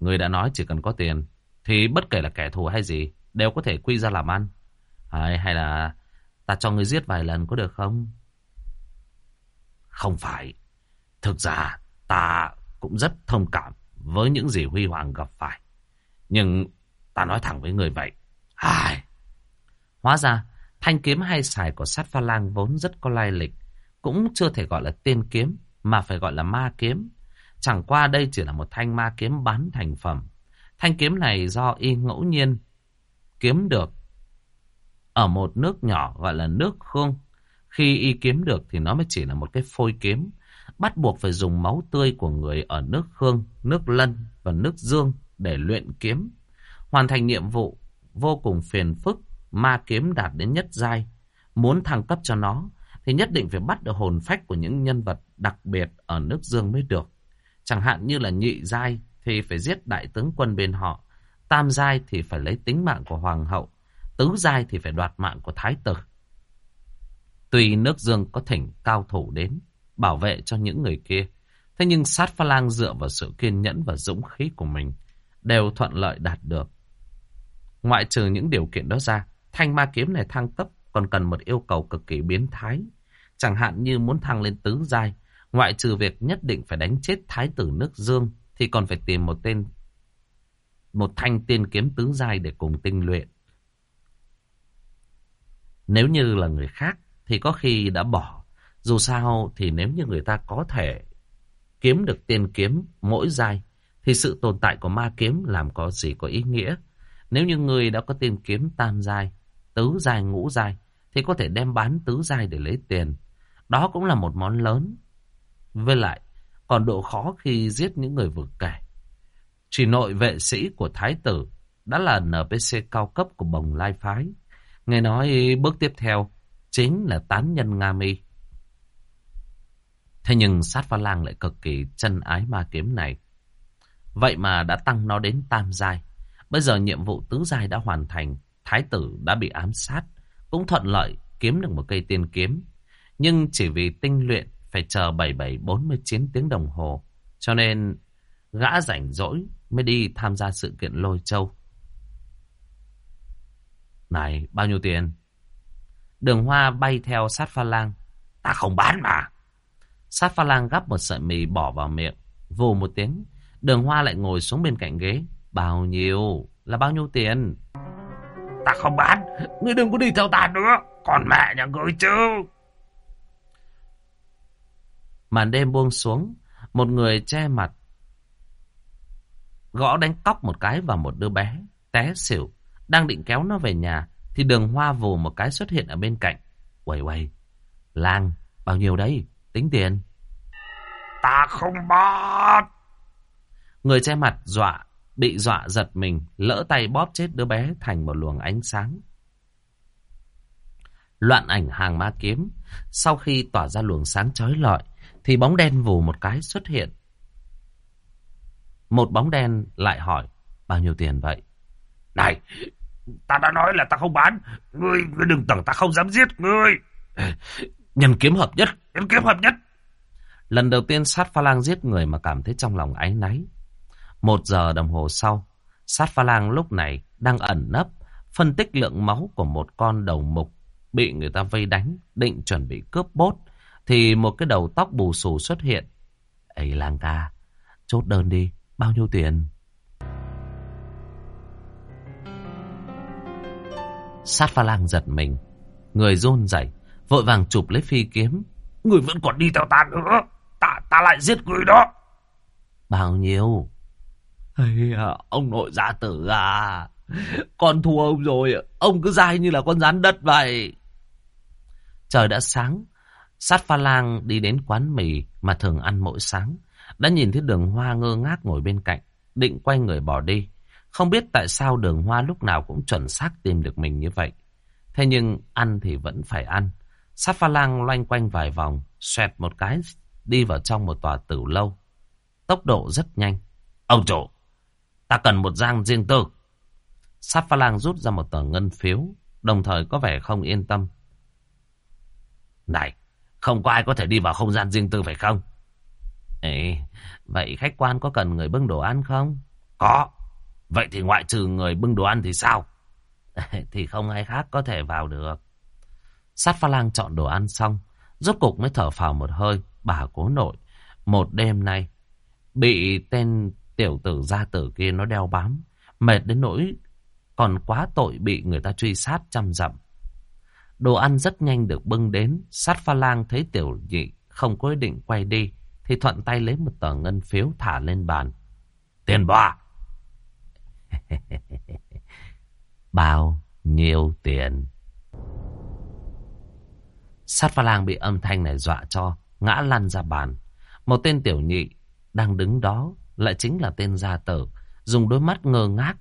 Người đã nói chỉ cần có tiền, thì bất kể là kẻ thù hay gì, đều có thể quy ra làm ăn. Hay, hay là ta cho người giết vài lần có được không? Không phải. Thực ra ta cũng rất thông cảm với những gì Huy Hoàng gặp phải. Nhưng ta nói thẳng với người vậy. Ai... Hóa ra, thanh kiếm hay xài của sát pha lang vốn rất có lai lịch. Cũng chưa thể gọi là tiên kiếm, mà phải gọi là ma kiếm. Chẳng qua đây chỉ là một thanh ma kiếm bán thành phẩm. Thanh kiếm này do y ngẫu nhiên kiếm được ở một nước nhỏ gọi là nước Khương Khi y kiếm được thì nó mới chỉ là một cái phôi kiếm. Bắt buộc phải dùng máu tươi của người ở nước Khương, nước Lân và nước Dương để luyện kiếm. Hoàn thành nhiệm vụ vô cùng phiền phức, ma kiếm đạt đến nhất giai. Muốn thăng cấp cho nó thì nhất định phải bắt được hồn phách của những nhân vật đặc biệt ở nước Dương mới được. Chẳng hạn như là nhị giai thì phải giết đại tướng quân bên họ. Tam giai thì phải lấy tính mạng của hoàng hậu. Tứ giai thì phải đoạt mạng của thái tử. Tuy nước Dương có thỉnh cao thủ đến bảo vệ cho những người kia. Thế nhưng sát pha lang dựa vào sự kiên nhẫn và dũng khí của mình đều thuận lợi đạt được. Ngoại trừ những điều kiện đó ra, thanh ma kiếm này thăng cấp còn cần một yêu cầu cực kỳ biến thái. Chẳng hạn như muốn thăng lên tứ giai, ngoại trừ việc nhất định phải đánh chết thái tử nước Dương, thì còn phải tìm một tên một thanh tiên kiếm tứ giai để cùng tinh luyện. Nếu như là người khác thì có khi đã bỏ. Dù sao thì nếu như người ta có thể kiếm được tiên kiếm mỗi giai thì sự tồn tại của ma kiếm làm có gì có ý nghĩa. Nếu như người đã có tiên kiếm tam giai, tứ giai, ngũ giai thì có thể đem bán tứ giai để lấy tiền. Đó cũng là một món lớn. Với lại, còn độ khó khi giết những người vượt kẻ Chỉ nội vệ sĩ của Thái tử đã là NPC cao cấp của bồng lai phái. Nghe nói bước tiếp theo chính là tán nhân Nga Mi. Thế nhưng sát pha lang lại cực kỳ chân ái ma kiếm này. Vậy mà đã tăng nó đến tam giai. Bây giờ nhiệm vụ tứ giai đã hoàn thành. Thái tử đã bị ám sát. Cũng thuận lợi kiếm được một cây tiên kiếm. Nhưng chỉ vì tinh luyện phải chờ 77-49 tiếng đồng hồ. Cho nên gã rảnh rỗi mới đi tham gia sự kiện lôi châu. Này, bao nhiêu tiền? Đường hoa bay theo sát pha lang. Ta không bán mà. Sát pha lang gắp một sợi mì bỏ vào miệng. Vù một tiếng. Đường hoa lại ngồi xuống bên cạnh ghế. Bao nhiêu? Là bao nhiêu tiền? Ta không bán. Ngươi đừng có đi theo ta nữa. Còn mẹ nhà ngươi chứ. Màn đêm buông xuống. Một người che mặt. Gõ đánh cóc một cái vào một đứa bé. Té xỉu. Đang định kéo nó về nhà. Thì đường hoa vù một cái xuất hiện ở bên cạnh. Quầy quầy. Lang. Bao nhiêu đấy? Tính tiền. Ta không bắt. Người che mặt dọa. Bị dọa giật mình. Lỡ tay bóp chết đứa bé thành một luồng ánh sáng. Loạn ảnh hàng ma kiếm. Sau khi tỏa ra luồng sáng chói lọi. Thì bóng đen vù một cái xuất hiện. Một bóng đen lại hỏi. Bao nhiêu tiền vậy? Này, ta đã nói là ta không bán. Ngươi, ngươi đừng tưởng ta không dám giết ngươi. Nhân kiếm hợp nhất, nhân kiếm hợp nhất. Lần đầu tiên sát pha lang giết người mà cảm thấy trong lòng áy náy. Một giờ đồng hồ sau, sát pha lang lúc này đang ẩn nấp, phân tích lượng máu của một con đầu mục bị người ta vây đánh, định chuẩn bị cướp bốt, thì một cái đầu tóc bù xù xuất hiện. Ây lang ca, chốt đơn đi, bao nhiêu tiền? Sát pha lang giật mình, người rôn rẩy, vội vàng chụp lấy phi kiếm. Người vẫn còn đi theo ta nữa, ta, ta lại giết người đó. Bao nhiêu? Ây ông nội gia tử à, con thua ông rồi, ông cứ dai như là con rắn đất vậy. Trời đã sáng, sát pha lang đi đến quán mì mà thường ăn mỗi sáng. Đã nhìn thấy đường hoa ngơ ngác ngồi bên cạnh, định quay người bỏ đi. Không biết tại sao đường hoa lúc nào cũng chuẩn xác tìm được mình như vậy. Thế nhưng ăn thì vẫn phải ăn. Sát pha lang loanh quanh vài vòng, xoẹt một cái, đi vào trong một tòa tử lâu. Tốc độ rất nhanh. Ông chủ, ta cần một giang riêng tư. Sát pha lang rút ra một tờ ngân phiếu, đồng thời có vẻ không yên tâm. Này, không có ai có thể đi vào không gian riêng tư phải không? Ê, vậy khách quan có cần người bưng đồ ăn không? Có. Vậy thì ngoại trừ người bưng đồ ăn thì sao? [LAUGHS] thì không ai khác có thể vào được. Sát pha lang chọn đồ ăn xong, rốt cục mới thở phào một hơi, bà cố nội. Một đêm nay, bị tên tiểu tử gia tử kia nó đeo bám, mệt đến nỗi còn quá tội bị người ta truy sát trăm dặm. Đồ ăn rất nhanh được bưng đến, sát pha lang thấy tiểu nhị không có ý định quay đi, thì thuận tay lấy một tờ ngân phiếu thả lên bàn. Tiền bà! [LAUGHS] Bao nhiêu tiền? Sát pha lang bị âm thanh này dọa cho, ngã lăn ra bàn. Một tên tiểu nhị đang đứng đó lại chính là tên gia tử, dùng đôi mắt ngơ ngác.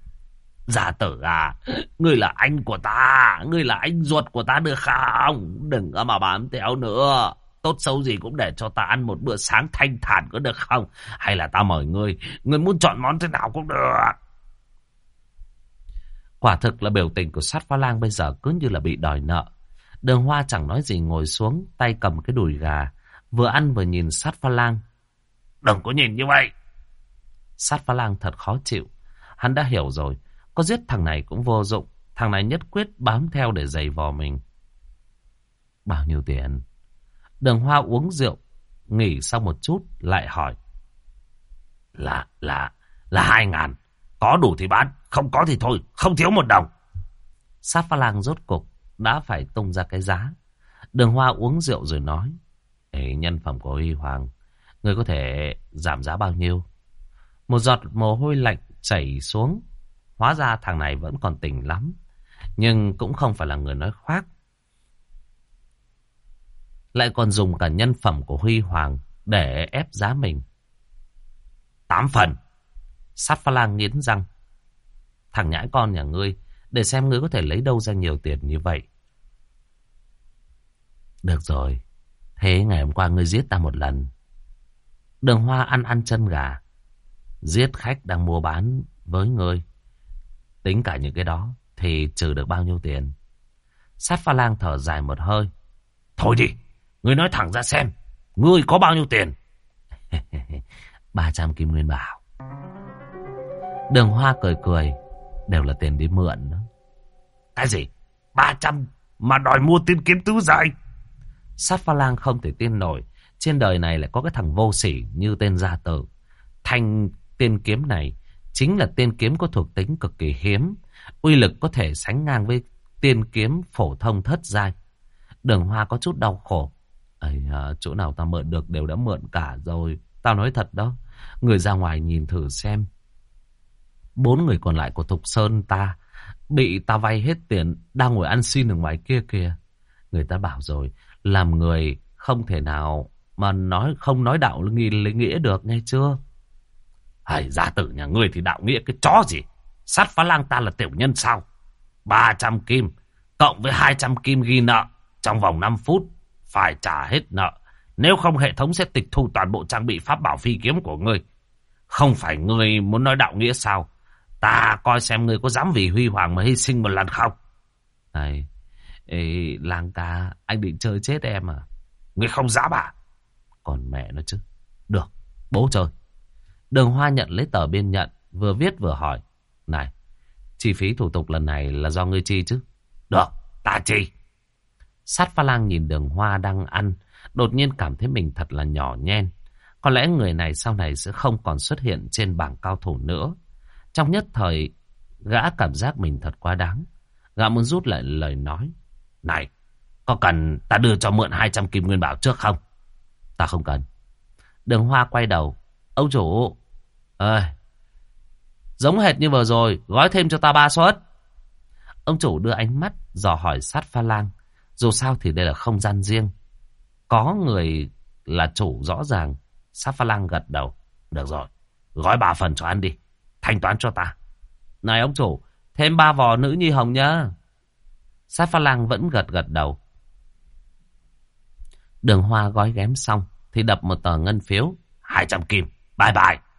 Gia tử à, ngươi là anh của ta, ngươi là anh ruột của ta được không? Đừng mà bám theo nữa. Tốt xấu gì cũng để cho ta ăn một bữa sáng thanh thản có được không? Hay là ta mời ngươi, ngươi muốn chọn món thế nào cũng được. Quả thực là biểu tình của sát pha lang bây giờ cứ như là bị đòi nợ. Đường hoa chẳng nói gì ngồi xuống, tay cầm cái đùi gà, vừa ăn vừa nhìn sát pha lang. Đừng có nhìn như vậy. Sát pha lang thật khó chịu. Hắn đã hiểu rồi, có giết thằng này cũng vô dụng. Thằng này nhất quyết bám theo để giày vò mình. Bao nhiêu tiền? Đường hoa uống rượu, nghỉ sau một chút, lại hỏi. Là, là, là hai ngàn. Có đủ thì bán, không có thì thôi, không thiếu một đồng. Sát pha lang rốt cục, đã phải tung ra cái giá. Đường hoa uống rượu rồi nói. Ê, nhân phẩm của Huy Hoàng, người có thể giảm giá bao nhiêu? Một giọt mồ hôi lạnh chảy xuống. Hóa ra thằng này vẫn còn tỉnh lắm. Nhưng cũng không phải là người nói khoác. Lại còn dùng cả nhân phẩm của Huy Hoàng để ép giá mình. Tám phần. Sát pha lang nghiến răng. Thằng nhãi con nhà ngươi, để xem ngươi có thể lấy đâu ra nhiều tiền như vậy. Được rồi, thế ngày hôm qua ngươi giết ta một lần. Đường hoa ăn ăn chân gà. Giết khách đang mua bán với ngươi. Tính cả những cái đó thì trừ được bao nhiêu tiền. Sát pha lang thở dài một hơi. Thôi đi, ngươi nói thẳng ra xem. Ngươi có bao nhiêu tiền? [LAUGHS] 300 kim nguyên bảo. Đường hoa cười cười. Đều là tiền đi mượn đó. Cái gì? 300 mà đòi mua tiên kiếm tứ giải? Sát pha lang không thể tin nổi. Trên đời này lại có cái thằng vô sỉ như tên gia tử. Thanh tiên kiếm này chính là tiên kiếm có thuộc tính cực kỳ hiếm. Uy lực có thể sánh ngang với tiên kiếm phổ thông thất giai. Đường hoa có chút đau khổ. Ấy, à, chỗ nào tao mượn được đều đã mượn cả rồi. Tao nói thật đó. Người ra ngoài nhìn thử xem. Bốn người còn lại của Thục Sơn ta bị ta vay hết tiền đang ngồi ăn xin ở ngoài kia kìa. Người ta bảo rồi, làm người không thể nào mà nói không nói đạo nghi nghĩa được nghe chưa? Hay gia tử nhà ngươi thì đạo nghĩa cái chó gì? Sát phá lang ta là tiểu nhân sao? 300 kim cộng với 200 kim ghi nợ trong vòng 5 phút phải trả hết nợ. Nếu không hệ thống sẽ tịch thu toàn bộ trang bị pháp bảo phi kiếm của ngươi. Không phải ngươi muốn nói đạo nghĩa sao? Ta coi xem ngươi có dám vì huy hoàng mà hy sinh một lần không? Này, ê, lang ca, anh định chơi chết em à? Ngươi không dám à? Còn mẹ nó chứ. Được, bố chơi. Đường Hoa nhận lấy tờ biên nhận, vừa viết vừa hỏi. Này, chi phí thủ tục lần này là do ngươi chi chứ? Được, ta chi. Sát pha lang nhìn đường Hoa đang ăn, đột nhiên cảm thấy mình thật là nhỏ nhen. Có lẽ người này sau này sẽ không còn xuất hiện trên bảng cao thủ nữa. Trong nhất thời, gã cảm giác mình thật quá đáng. Gã muốn rút lại lời nói. Này, có cần ta đưa cho mượn 200 kim nguyên bảo trước không? Ta không cần. Đường Hoa quay đầu. Ông chủ, ơi, giống hệt như vừa rồi, gói thêm cho ta ba suất. Ông chủ đưa ánh mắt dò hỏi sát pha lang. Dù sao thì đây là không gian riêng. Có người là chủ rõ ràng. Sát pha lang gật đầu. Được rồi, gói ba phần cho ăn đi. Thanh toán cho ta. Này ông chủ, thêm ba vò nữ nhi hồng nhá. Sát pha lang vẫn gật gật đầu. Đường hoa gói ghém xong thì đập một tờ ngân phiếu. 200 kim. Bye bye.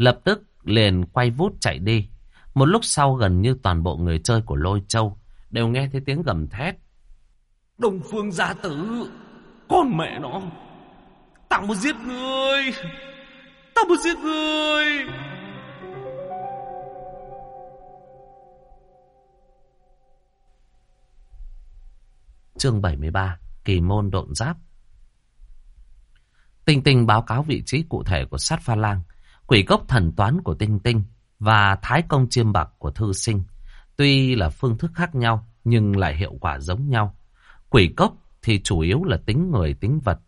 Lập tức liền quay vút chạy đi. Một lúc sau gần như toàn bộ người chơi của Lôi Châu đều nghe thấy tiếng gầm thét. Đồng phương gia tử, con mẹ nó, tặng một giết người. Tao muốn giết người Chương 73 Kỳ môn độn giáp Tinh Tinh báo cáo vị trí cụ thể của sát pha lang Quỷ cốc thần toán của Tinh Tinh Và thái công chiêm bạc của thư sinh Tuy là phương thức khác nhau Nhưng lại hiệu quả giống nhau Quỷ cốc thì chủ yếu là tính người tính vật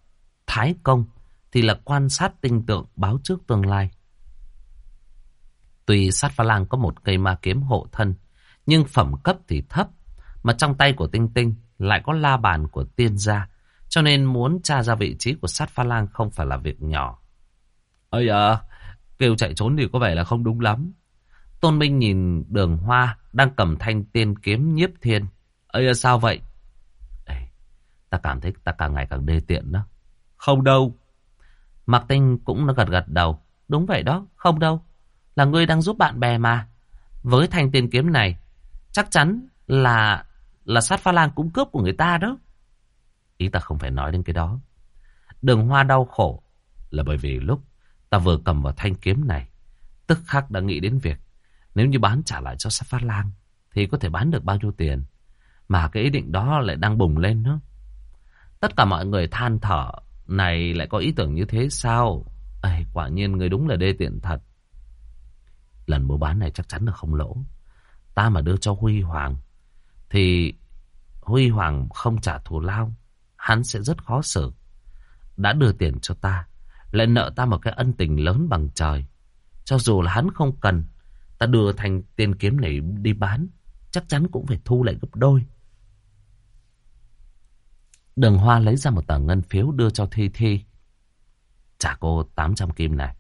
Thái công thì là quan sát tinh tượng báo trước tương lai. Tuy sát pha lang có một cây ma kiếm hộ thân, nhưng phẩm cấp thì thấp, mà trong tay của Tinh Tinh lại có la bàn của tiên gia. Cho nên muốn tra ra vị trí của sát pha lang không phải là việc nhỏ. Ây à, kêu chạy trốn thì có vẻ là không đúng lắm. Tôn Minh nhìn đường hoa đang cầm thanh tiên kiếm nhiếp thiên. Ây sao vậy? Ê, ta cảm thấy ta càng ngày càng đê tiện đó. Không đâu. Mạc Tinh cũng nó gật gật đầu. Đúng vậy đó, không đâu. Là ngươi đang giúp bạn bè mà. Với thanh tiên kiếm này, chắc chắn là là sát pha lang cũng cướp của người ta đó. Ý ta không phải nói đến cái đó. Đường hoa đau khổ là bởi vì lúc ta vừa cầm vào thanh kiếm này, tức khắc đã nghĩ đến việc nếu như bán trả lại cho sát phát lang thì có thể bán được bao nhiêu tiền. Mà cái ý định đó lại đang bùng lên nữa. Tất cả mọi người than thở này lại có ý tưởng như thế sao? Ây, quả nhiên người đúng là đê tiện thật. Lần mua bán này chắc chắn là không lỗ. Ta mà đưa cho Huy Hoàng thì Huy Hoàng không trả thù lao, hắn sẽ rất khó xử. Đã đưa tiền cho ta, lại nợ ta một cái ân tình lớn bằng trời. Cho dù là hắn không cần, ta đưa thành tiền kiếm này đi bán, chắc chắn cũng phải thu lại gấp đôi. Đường Hoa lấy ra một tờ ngân phiếu đưa cho Thi Thi. Trả cô 800 kim này.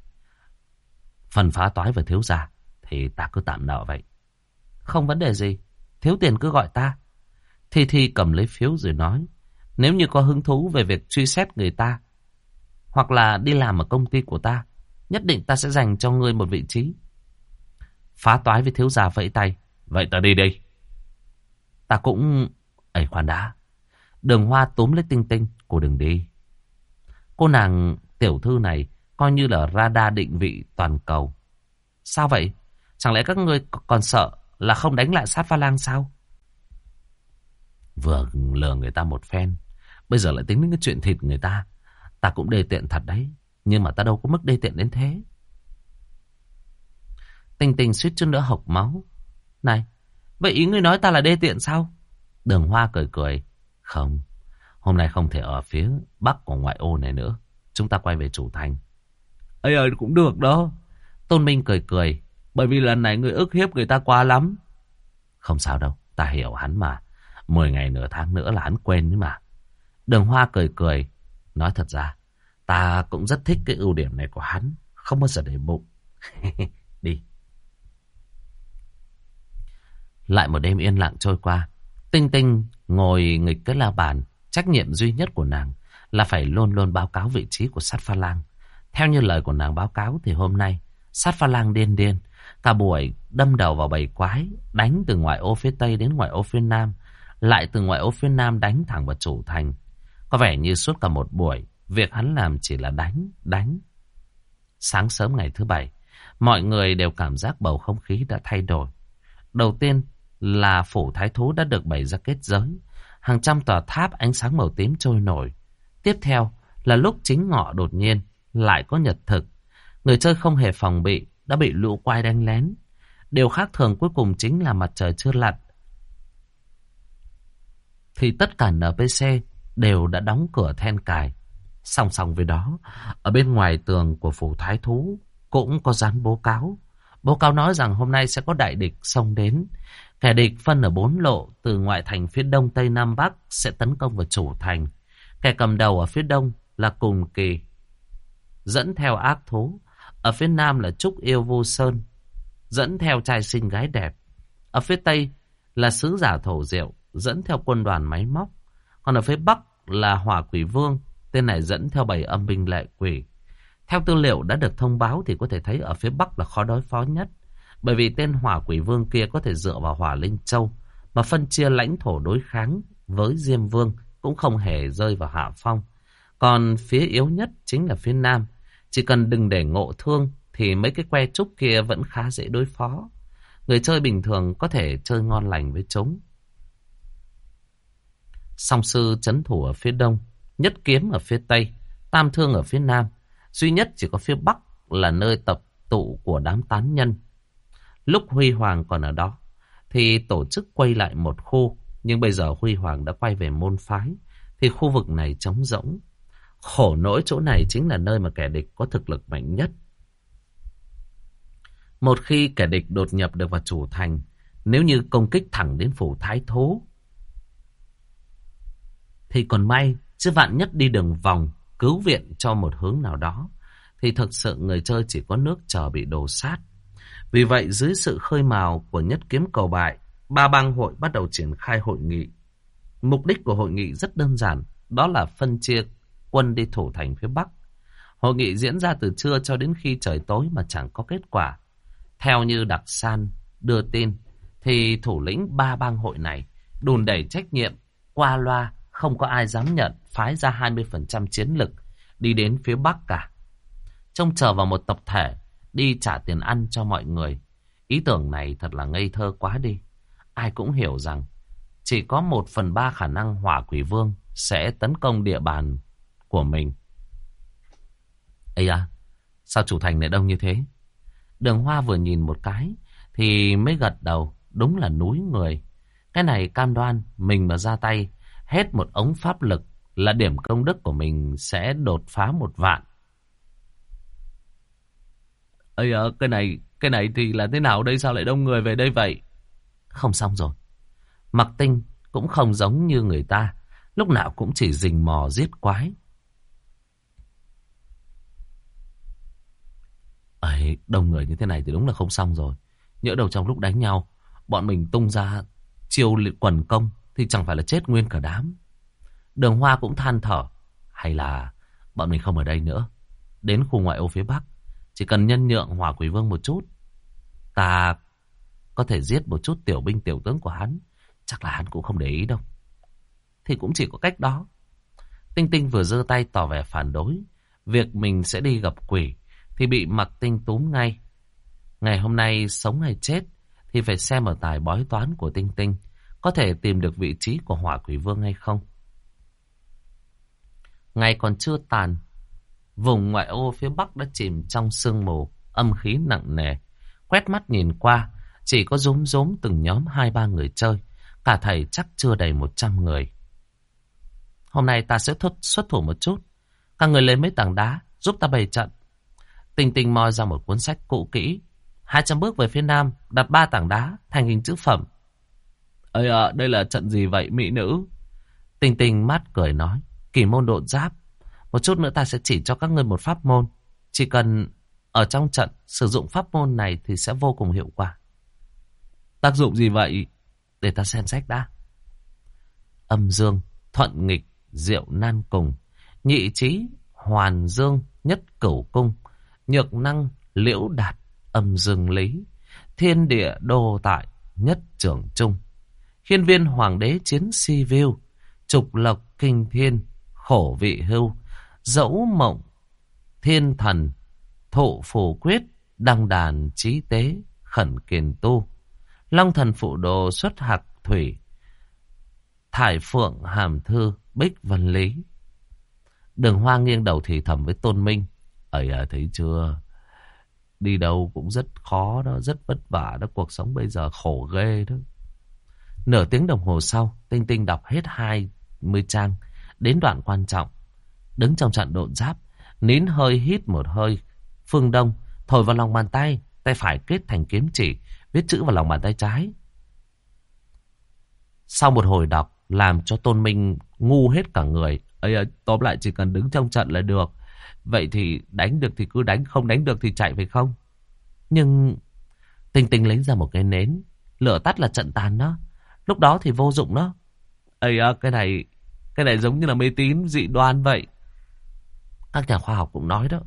Phần phá toái và thiếu gia thì ta cứ tạm nợ vậy. Không vấn đề gì. Thiếu tiền cứ gọi ta. Thi Thi cầm lấy phiếu rồi nói. Nếu như có hứng thú về việc truy xét người ta, hoặc là đi làm ở công ty của ta, nhất định ta sẽ dành cho ngươi một vị trí. Phá toái với thiếu già vẫy tay. Vậy ta đi đi. Ta cũng... ấy khoan đã. Đường hoa túm lấy tinh tinh. Cô đừng đi. Cô nàng tiểu thư này coi như là radar định vị toàn cầu. Sao vậy? Chẳng lẽ các ngươi còn sợ là không đánh lại sát pha lang sao? Vừa lừa người ta một phen. Bây giờ lại tính đến cái chuyện thịt người ta. Ta cũng đê tiện thật đấy. Nhưng mà ta đâu có mức đê tiện đến thế. Tinh tinh suýt chút nữa hộc máu. Này, vậy ý ngươi nói ta là đê tiện sao? Đường hoa cười cười. Không, hôm nay không thể ở phía bắc của ngoại ô này nữa. Chúng ta quay về chủ thành. Ây ơi, cũng được đó. Tôn Minh cười cười. Bởi vì lần này người ức hiếp người ta quá lắm. Không sao đâu, ta hiểu hắn mà. Mười ngày nửa tháng nữa là hắn quên đấy mà. Đường Hoa cười cười. Nói thật ra, ta cũng rất thích cái ưu điểm này của hắn. Không bao giờ để bụng. [LAUGHS] Đi. Lại một đêm yên lặng trôi qua. Tinh Tinh ngồi nghịch cái la bàn. Trách nhiệm duy nhất của nàng là phải luôn luôn báo cáo vị trí của sát pha lang. Theo như lời của nàng báo cáo thì hôm nay sát pha lang điên điên. Cả buổi đâm đầu vào bầy quái, đánh từ ngoại ô phía Tây đến ngoại ô phía Nam, lại từ ngoại ô phía Nam đánh thẳng vào chủ thành. Có vẻ như suốt cả một buổi, việc hắn làm chỉ là đánh, đánh. Sáng sớm ngày thứ bảy, mọi người đều cảm giác bầu không khí đã thay đổi. Đầu tiên là phủ thái thú đã được bày ra kết giới. Hàng trăm tòa tháp ánh sáng màu tím trôi nổi. Tiếp theo là lúc chính ngọ đột nhiên lại có nhật thực. Người chơi không hề phòng bị, đã bị lũ quai đánh lén. Điều khác thường cuối cùng chính là mặt trời chưa lặn. Thì tất cả NPC đều đã đóng cửa then cài. Song song với đó, ở bên ngoài tường của phủ thái thú cũng có dán bố cáo. Bố cáo nói rằng hôm nay sẽ có đại địch xông đến. Kẻ địch phân ở bốn lộ từ ngoại thành phía đông tây nam bắc sẽ tấn công vào chủ thành. Kẻ cầm đầu ở phía đông là cùng kỳ dẫn theo ác thú. Ở phía nam là Trúc Yêu Vô Sơn, dẫn theo trai sinh gái đẹp. Ở phía tây là sứ giả thổ diệu, dẫn theo quân đoàn máy móc. Còn ở phía bắc là Hỏa Quỷ Vương, tên này dẫn theo bảy âm binh lệ quỷ. Theo tư liệu đã được thông báo thì có thể thấy ở phía bắc là khó đối phó nhất. Bởi vì tên Hỏa Quỷ Vương kia có thể dựa vào Hỏa Linh Châu mà phân chia lãnh thổ đối kháng với Diêm Vương cũng không hề rơi vào hạ phong. Còn phía yếu nhất chính là phía nam. Chỉ cần đừng để ngộ thương thì mấy cái que trúc kia vẫn khá dễ đối phó. Người chơi bình thường có thể chơi ngon lành với chúng. Song sư chấn thủ ở phía đông, nhất kiếm ở phía tây, tam thương ở phía nam. Duy nhất chỉ có phía bắc là nơi tập tụ của đám tán nhân. Lúc Huy Hoàng còn ở đó, thì tổ chức quay lại một khu. Nhưng bây giờ Huy Hoàng đã quay về môn phái, thì khu vực này trống rỗng. Khổ nỗi chỗ này chính là nơi mà kẻ địch có thực lực mạnh nhất. Một khi kẻ địch đột nhập được vào chủ thành, nếu như công kích thẳng đến phủ thái thố, thì còn may, chứ vạn nhất đi đường vòng, cứu viện cho một hướng nào đó, thì thực sự người chơi chỉ có nước chờ bị đổ sát. Vì vậy, dưới sự khơi mào của nhất kiếm cầu bại, ba bang hội bắt đầu triển khai hội nghị. Mục đích của hội nghị rất đơn giản, đó là phân chia quân đi thủ thành phía Bắc. Hội nghị diễn ra từ trưa cho đến khi trời tối mà chẳng có kết quả. Theo như Đặc San đưa tin, thì thủ lĩnh ba bang hội này đùn đẩy trách nhiệm, qua loa, không có ai dám nhận phái ra 20% chiến lực đi đến phía Bắc cả. Trông chờ vào một tập thể đi trả tiền ăn cho mọi người. Ý tưởng này thật là ngây thơ quá đi. Ai cũng hiểu rằng chỉ có một phần ba khả năng hỏa quỷ vương sẽ tấn công địa bàn của mình. Ây à, sao chủ thành lại đông như thế? Đường Hoa vừa nhìn một cái thì mới gật đầu, đúng là núi người. Cái này cam đoan mình mà ra tay hết một ống pháp lực là điểm công đức của mình sẽ đột phá một vạn. Ây à, cái này, cái này thì là thế nào đây sao lại đông người về đây vậy? Không xong rồi. Mặc tinh cũng không giống như người ta, lúc nào cũng chỉ rình mò giết quái. Ấy, đông người như thế này thì đúng là không xong rồi. Nhỡ đầu trong lúc đánh nhau, bọn mình tung ra chiêu quần công thì chẳng phải là chết nguyên cả đám. Đường Hoa cũng than thở. Hay là bọn mình không ở đây nữa. Đến khu ngoại ô phía Bắc. Chỉ cần nhân nhượng hỏa quỷ vương một chút. Ta có thể giết một chút tiểu binh tiểu tướng của hắn. Chắc là hắn cũng không để ý đâu. Thì cũng chỉ có cách đó. Tinh Tinh vừa giơ tay tỏ vẻ phản đối. Việc mình sẽ đi gặp quỷ thì bị mặc tinh túm ngay. Ngày hôm nay sống hay chết thì phải xem ở tài bói toán của Tinh Tinh có thể tìm được vị trí của hỏa quỷ vương hay không. Ngày còn chưa tàn, vùng ngoại ô phía bắc đã chìm trong sương mù, âm khí nặng nề. Quét mắt nhìn qua, chỉ có rúm rúm từng nhóm hai ba người chơi, cả thầy chắc chưa đầy một trăm người. Hôm nay ta sẽ thốt xuất thủ một chút, các người lấy mấy tảng đá, giúp ta bày trận. Tình tình moi ra một cuốn sách cũ kỹ, hai trăm bước về phía nam, đặt ba tảng đá thành hình chữ phẩm. Ơi ạ, đây là trận gì vậy mỹ nữ? Tình tình mát cười nói kỳ môn độn giáp. Một chút nữa ta sẽ chỉ cho các ngươi một pháp môn. Chỉ cần ở trong trận sử dụng pháp môn này thì sẽ vô cùng hiệu quả. Tác dụng gì vậy? Để ta xem sách đã. Âm dương, thuận nghịch, diệu nan cùng. Nhị trí, hoàn dương, nhất cửu cung. Nhược năng, liễu đạt, âm dương lý. Thiên địa đô tại, nhất trưởng trung. Hiên viên hoàng đế chiến si view, Trục lộc kinh thiên, khổ vị hưu, dẫu mộng, thiên thần, thụ phù quyết, đăng đàn trí tế, khẩn kiền tu. Long thần phụ đồ xuất hạc thủy, thải phượng hàm thư, bích văn lý. Đường hoa nghiêng đầu thì thầm với tôn minh. Ấy à thấy chưa? Đi đâu cũng rất khó đó, rất vất vả đó, cuộc sống bây giờ khổ ghê đó. Nửa tiếng đồng hồ sau, Tinh Tinh đọc hết hai mươi trang. Đến đoạn quan trọng, đứng trong trận độn giáp, nín hơi hít một hơi, phương đông, thổi vào lòng bàn tay, tay phải kết thành kiếm chỉ, viết chữ vào lòng bàn tay trái. Sau một hồi đọc, làm cho Tôn Minh ngu hết cả người. ấy tóm lại chỉ cần đứng trong trận là được. Vậy thì đánh được thì cứ đánh, không đánh được thì chạy phải không? Nhưng Tinh Tinh lấy ra một cái nến, lửa tắt là trận tàn đó. Lúc đó thì vô dụng đó. ấy cái này cái này giống như là mê tín, dị đoan vậy. Các nhà khoa học cũng nói đó.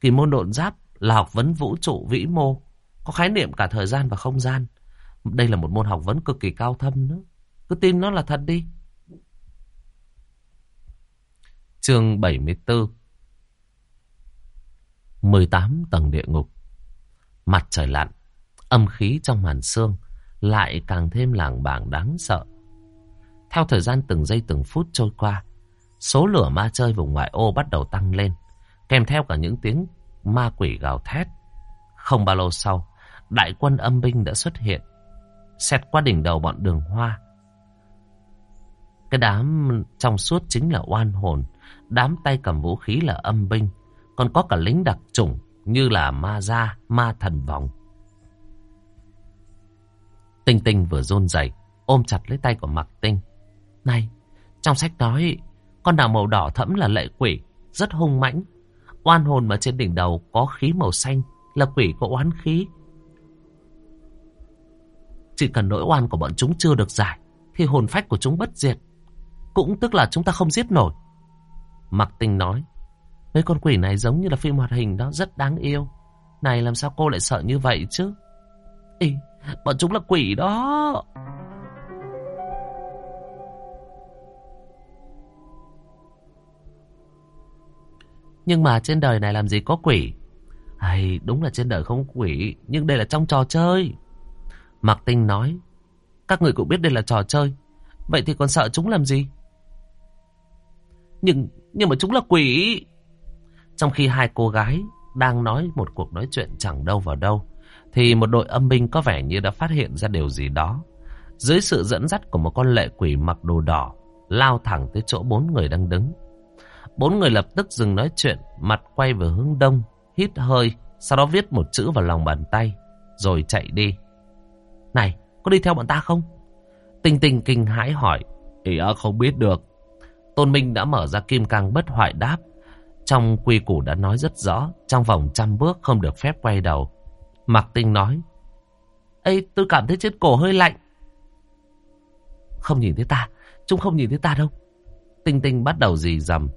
Kỳ môn độn giáp là học vấn vũ trụ vĩ mô. Có khái niệm cả thời gian và không gian. Đây là một môn học vấn cực kỳ cao thâm nữa. Cứ tin nó là thật đi. Chương 74 18 tầng địa ngục Mặt trời lặn, Âm khí trong màn sương lại càng thêm làng bảng đáng sợ theo thời gian từng giây từng phút trôi qua, số lửa ma chơi vùng ngoại ô bắt đầu tăng lên, kèm theo cả những tiếng ma quỷ gào thét. Không bao lâu sau, đại quân âm binh đã xuất hiện, xẹt qua đỉnh đầu bọn đường hoa. Cái đám trong suốt chính là oan hồn, đám tay cầm vũ khí là âm binh, còn có cả lính đặc chủng như là ma gia, ma thần vòng. Tinh Tinh vừa rôn rẩy ôm chặt lấy tay của Mạc Tinh. Này, trong sách nói Con nào màu đỏ thẫm là lệ quỷ, rất hung mãnh. Oan hồn mà trên đỉnh đầu có khí màu xanh là quỷ có oán khí. Chỉ cần nỗi oan của bọn chúng chưa được giải thì hồn phách của chúng bất diệt. Cũng tức là chúng ta không giết nổi. Mặc tinh nói, mấy con quỷ này giống như là phim hoạt hình đó, rất đáng yêu. Này làm sao cô lại sợ như vậy chứ? Ý, bọn chúng là quỷ đó. Nhưng mà trên đời này làm gì có quỷ? Hay đúng là trên đời không có quỷ, nhưng đây là trong trò chơi. Mạc Tinh nói, các người cũng biết đây là trò chơi, vậy thì còn sợ chúng làm gì? Nhưng, nhưng mà chúng là quỷ. Trong khi hai cô gái đang nói một cuộc nói chuyện chẳng đâu vào đâu, thì một đội âm binh có vẻ như đã phát hiện ra điều gì đó. Dưới sự dẫn dắt của một con lệ quỷ mặc đồ đỏ, lao thẳng tới chỗ bốn người đang đứng. Bốn người lập tức dừng nói chuyện, mặt quay về hướng đông, hít hơi, sau đó viết một chữ vào lòng bàn tay, rồi chạy đi. Này, có đi theo bọn ta không? Tinh tinh kinh hãi hỏi. Ý à, không biết được. Tôn Minh đã mở ra kim cang bất hoại đáp. Trong quy củ đã nói rất rõ, trong vòng trăm bước không được phép quay đầu. Mạc Tinh nói. Ê, tôi cảm thấy trên cổ hơi lạnh. Không nhìn thấy ta, chúng không nhìn thấy ta đâu. Tinh Tinh bắt đầu dì dầm.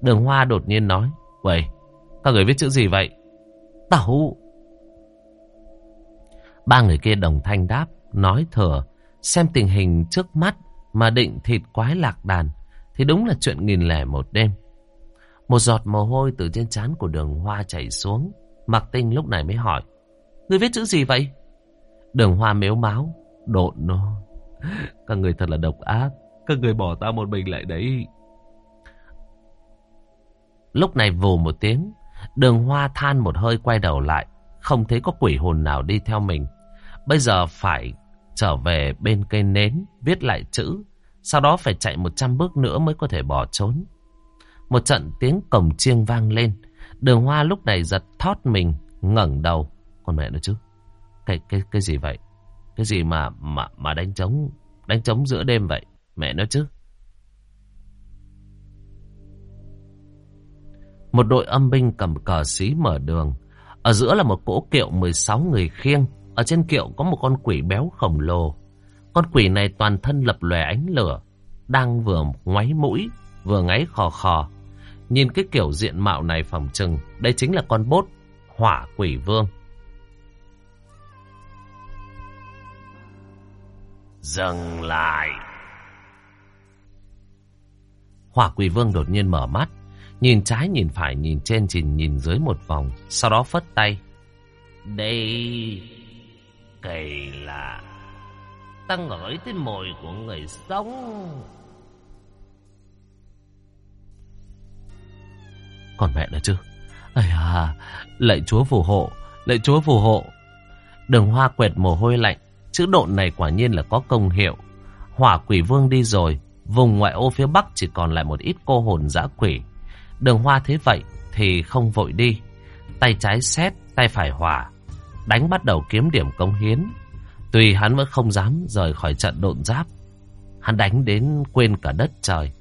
Đường Hoa đột nhiên nói. Vậy, các người viết chữ gì vậy? Tẩu. Ba người kia đồng thanh đáp, nói thừa. Xem tình hình trước mắt mà định thịt quái lạc đàn thì đúng là chuyện nghìn lẻ một đêm. Một giọt mồ hôi từ trên trán của đường hoa chảy xuống. Mạc tinh lúc này mới hỏi. Người viết chữ gì vậy? Đường hoa mếu máu. Độn nó. Các người thật là độc ác. Các người bỏ ta một mình lại đấy. Lúc này vù một tiếng. Đường hoa than một hơi quay đầu lại. Không thấy có quỷ hồn nào đi theo mình. Bây giờ phải trở về bên cây nến. Viết lại chữ. Sau đó phải chạy 100 bước nữa mới có thể bỏ trốn. Một trận tiếng cổng chiêng vang lên. Đường hoa lúc này giật thót mình. ngẩng đầu. Con mẹ nó chứ. Cái, cái, cái gì vậy? Cái gì mà, mà, mà đánh trống, đánh trống giữa đêm vậy? Mẹ nó chứ. Một đội âm binh cầm cờ xí mở đường. Ở giữa là một cỗ kiệu 16 người khiêng. Ở trên kiệu có một con quỷ béo khổng lồ. Con quỷ này toàn thân lập lòe ánh lửa. Đang vừa ngoáy mũi, vừa ngáy khò khò. Nhìn cái kiểu diện mạo này phòng trừng. Đây chính là con bốt hỏa quỷ vương. Dừng lại. Hỏa quỷ vương đột nhiên mở mắt. Nhìn trái nhìn phải, nhìn trên nhìn nhìn dưới một vòng, Sau đó phất tay Đây Kỳ lạ Ta ngửi tới mùi của người sống Còn mẹ nữa chứ Ây à Lạy chúa phù hộ, Lạy chúa phù hộ Đường hoa quẹt mồ hôi lạnh Chữ độn này quả nhiên là có công hiệu Hỏa quỷ vương đi rồi Vùng ngoại ô phía bắc chỉ còn lại một ít cô hồn dã quỷ Đường hoa thế vậy thì không vội đi. Tay trái xét, tay phải hỏa. Đánh bắt đầu kiếm điểm công hiến. Tuy hắn vẫn không dám rời khỏi trận độn giáp. Hắn đánh đến quên cả đất trời.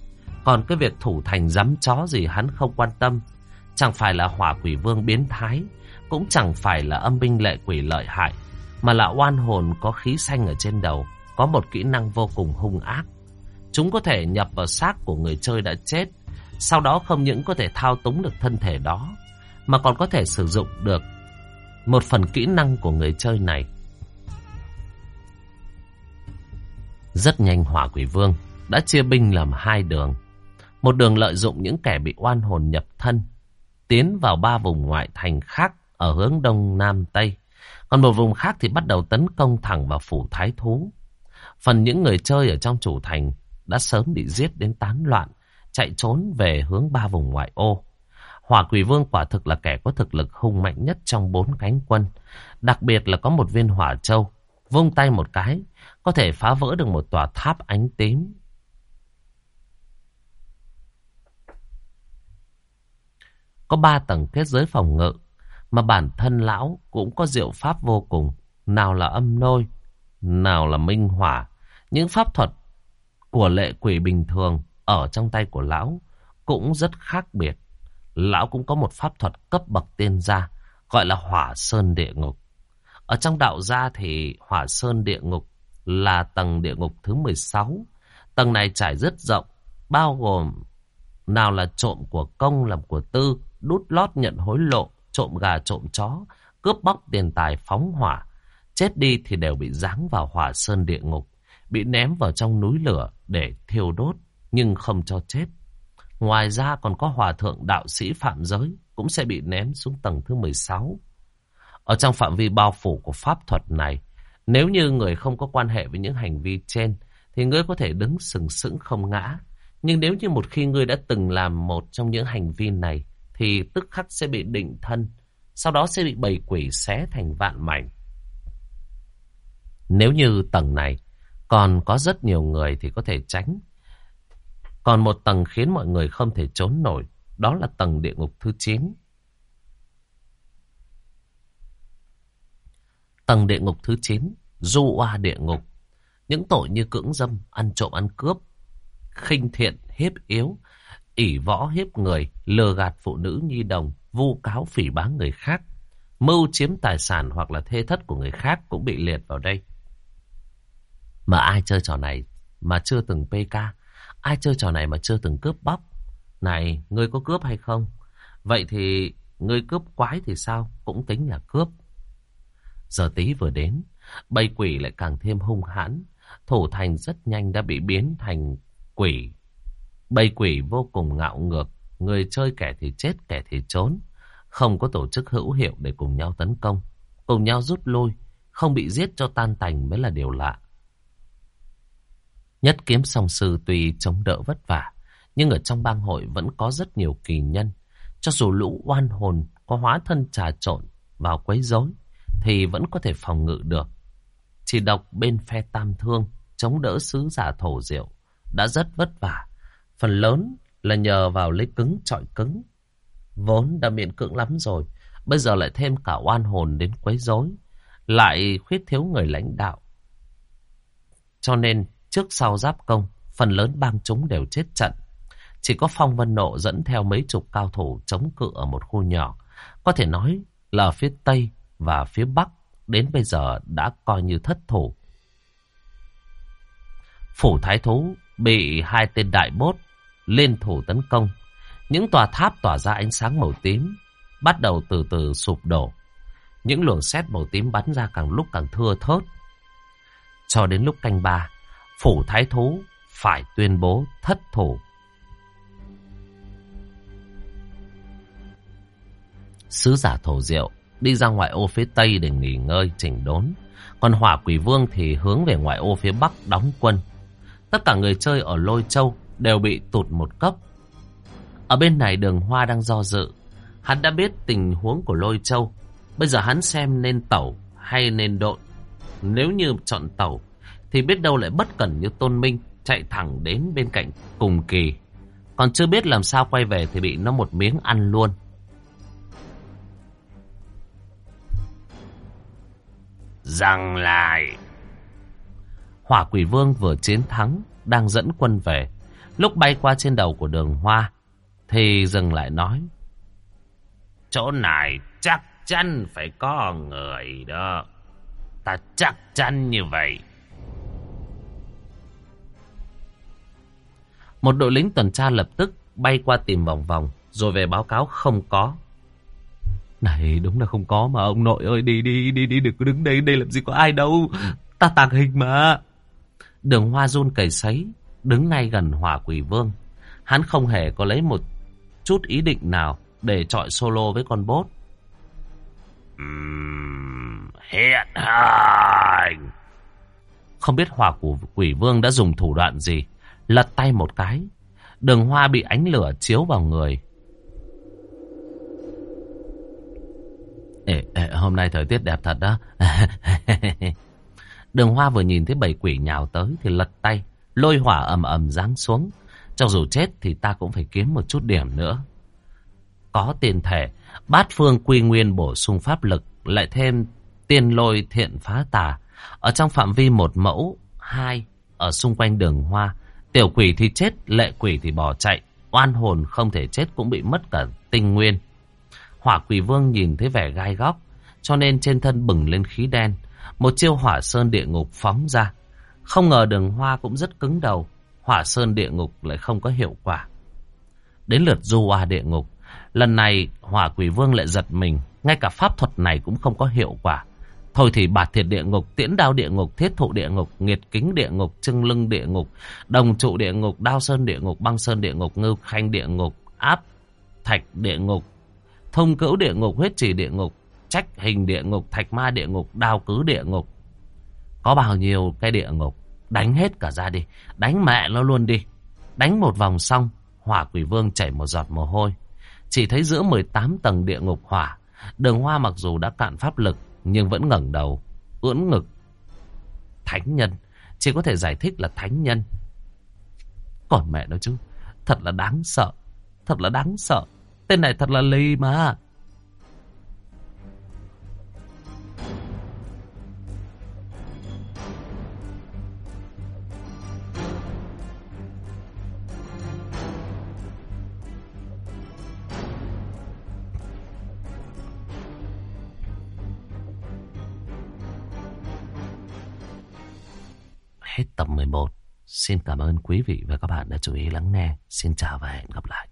Còn cái việc thủ thành dám chó gì hắn không quan tâm. Chẳng phải là hỏa quỷ vương biến thái. Cũng chẳng phải là âm binh lệ quỷ lợi hại. Mà là oan hồn có khí xanh ở trên đầu. Có một kỹ năng vô cùng hung ác. Chúng có thể nhập vào xác của người chơi đã chết sau đó không những có thể thao túng được thân thể đó, mà còn có thể sử dụng được một phần kỹ năng của người chơi này. Rất nhanh hỏa quỷ vương đã chia binh làm hai đường. Một đường lợi dụng những kẻ bị oan hồn nhập thân, tiến vào ba vùng ngoại thành khác ở hướng đông nam tây. Còn một vùng khác thì bắt đầu tấn công thẳng vào phủ thái thú. Phần những người chơi ở trong chủ thành đã sớm bị giết đến tán loạn chạy trốn về hướng ba vùng ngoại ô. Hỏa quỷ vương quả thực là kẻ có thực lực hung mạnh nhất trong bốn cánh quân. Đặc biệt là có một viên hỏa châu. Vung tay một cái, có thể phá vỡ được một tòa tháp ánh tím. Có ba tầng kết giới phòng ngự, mà bản thân lão cũng có diệu pháp vô cùng. Nào là âm nôi, nào là minh hỏa. Những pháp thuật của lệ quỷ bình thường ở trong tay của lão cũng rất khác biệt. Lão cũng có một pháp thuật cấp bậc tiên gia, gọi là hỏa sơn địa ngục. Ở trong đạo gia thì hỏa sơn địa ngục là tầng địa ngục thứ 16. Tầng này trải rất rộng, bao gồm nào là trộm của công làm của tư, đút lót nhận hối lộ, trộm gà trộm chó, cướp bóc tiền tài phóng hỏa. Chết đi thì đều bị giáng vào hỏa sơn địa ngục, bị ném vào trong núi lửa để thiêu đốt, nhưng không cho chết. Ngoài ra còn có hòa thượng đạo sĩ phạm giới cũng sẽ bị ném xuống tầng thứ 16. Ở trong phạm vi bao phủ của pháp thuật này, nếu như người không có quan hệ với những hành vi trên, thì ngươi có thể đứng sừng sững không ngã. Nhưng nếu như một khi ngươi đã từng làm một trong những hành vi này, thì tức khắc sẽ bị định thân, sau đó sẽ bị bầy quỷ xé thành vạn mảnh. Nếu như tầng này còn có rất nhiều người thì có thể tránh. Còn một tầng khiến mọi người không thể trốn nổi, đó là tầng địa ngục thứ 9. Tầng địa ngục thứ 9, du oa địa ngục. Những tội như cưỡng dâm, ăn trộm ăn cướp, khinh thiện, hiếp yếu, ỷ võ hiếp người, lừa gạt phụ nữ nhi đồng, vu cáo phỉ báng người khác, mưu chiếm tài sản hoặc là thê thất của người khác cũng bị liệt vào đây. Mà ai chơi trò này mà chưa từng PK, ai chơi trò này mà chưa từng cướp bóc. Này, ngươi có cướp hay không? Vậy thì ngươi cướp quái thì sao? Cũng tính là cướp. Giờ tí vừa đến, bầy quỷ lại càng thêm hung hãn. Thủ thành rất nhanh đã bị biến thành quỷ. Bầy quỷ vô cùng ngạo ngược. Người chơi kẻ thì chết, kẻ thì trốn. Không có tổ chức hữu hiệu để cùng nhau tấn công. Cùng nhau rút lui. Không bị giết cho tan tành mới là điều lạ. Nhất kiếm song sư tuy chống đỡ vất vả. Nhưng ở trong bang hội vẫn có rất nhiều kỳ nhân. Cho dù lũ oan hồn có hóa thân trà trộn vào quấy rối thì vẫn có thể phòng ngự được. Chỉ độc bên phe tam thương chống đỡ sứ giả thổ diệu đã rất vất vả. Phần lớn là nhờ vào lấy cứng trọi cứng. Vốn đã miễn cưỡng lắm rồi. Bây giờ lại thêm cả oan hồn đến quấy rối. Lại khuyết thiếu người lãnh đạo. Cho nên trước sau giáp công, phần lớn bang chúng đều chết trận. Chỉ có Phong Vân Nộ dẫn theo mấy chục cao thủ chống cự ở một khu nhỏ. Có thể nói là phía Tây và phía Bắc đến bây giờ đã coi như thất thủ. Phủ Thái Thú bị hai tên đại bốt lên thủ tấn công. Những tòa tháp tỏa ra ánh sáng màu tím, bắt đầu từ từ sụp đổ. Những luồng sét màu tím bắn ra càng lúc càng thưa thớt. Cho đến lúc canh ba, Phủ Thái Thú phải tuyên bố thất thủ. Sứ giả thổ diệu đi ra ngoại ô phía Tây để nghỉ ngơi, chỉnh đốn. Còn hỏa quỷ vương thì hướng về ngoại ô phía Bắc đóng quân. Tất cả người chơi ở Lôi Châu đều bị tụt một cấp. Ở bên này đường hoa đang do dự. Hắn đã biết tình huống của Lôi Châu. Bây giờ hắn xem nên tẩu hay nên độn. Nếu như chọn tẩu thì biết đâu lại bất cẩn như Tôn Minh chạy thẳng đến bên cạnh cùng kỳ. Còn chưa biết làm sao quay về thì bị nó một miếng ăn luôn. Rằng lại. Hỏa quỷ vương vừa chiến thắng, đang dẫn quân về. Lúc bay qua trên đầu của đường hoa, thì dừng lại nói. Chỗ này chắc chắn phải có người đó. Ta chắc chắn như vậy. Một đội lính tuần tra lập tức bay qua tìm vòng vòng, rồi về báo cáo không có. Này đúng là không có mà ông nội ơi đi đi đi đi đừng có đứng đây đây làm gì có ai đâu ta tàng hình mà đường hoa run cầy sấy đứng ngay gần hỏa quỷ vương. Hắn không hề có lấy một chút ý định nào để chọi solo với con bốt. Uhm, hiện hành không biết hỏa của quỷ vương đã dùng thủ đoạn gì lật tay một cái. Đường hoa bị ánh lửa chiếu vào người. Ê, ê, hôm nay thời tiết đẹp thật đó. [LAUGHS] Đường Hoa vừa nhìn thấy bảy quỷ nhào tới thì lật tay, lôi hỏa ầm ầm giáng xuống. Cho dù chết thì ta cũng phải kiếm một chút điểm nữa. Có tiền thể, bát phương quy nguyên bổ sung pháp lực, lại thêm tiên lôi thiện phá tà. Ở trong phạm vi một mẫu, hai, ở xung quanh đường Hoa, tiểu quỷ thì chết, lệ quỷ thì bỏ chạy, oan hồn không thể chết cũng bị mất cả tinh nguyên. Hỏa quỷ vương nhìn thấy vẻ gai góc, cho nên trên thân bừng lên khí đen. Một chiêu hỏa sơn địa ngục phóng ra. Không ngờ đường hoa cũng rất cứng đầu. Hỏa sơn địa ngục lại không có hiệu quả. Đến lượt du hoa địa ngục. Lần này hỏa quỷ vương lại giật mình. Ngay cả pháp thuật này cũng không có hiệu quả. Thôi thì bạt thiệt địa ngục, tiễn đao địa ngục, thiết thụ địa ngục, nghiệt kính địa ngục, trưng lưng địa ngục, đồng trụ địa ngục, đao sơn địa ngục, băng sơn địa ngục, ngư khanh địa ngục, áp thạch địa ngục, thông cữu địa ngục, huyết trì địa ngục, trách hình địa ngục, thạch ma địa ngục, đao cứ địa ngục. Có bao nhiêu cái địa ngục, đánh hết cả ra đi, đánh mẹ nó luôn đi. Đánh một vòng xong, hỏa quỷ vương chảy một giọt mồ hôi. Chỉ thấy giữa 18 tầng địa ngục hỏa, đường hoa mặc dù đã cạn pháp lực, nhưng vẫn ngẩng đầu, ưỡn ngực. Thánh nhân, chỉ có thể giải thích là thánh nhân. Còn mẹ nó chứ, thật là đáng sợ, thật là đáng sợ. Tên này thật là lì mà. Hết tập 11. Xin cảm ơn quý vị và các bạn đã chú ý lắng nghe. Xin chào và hẹn gặp lại.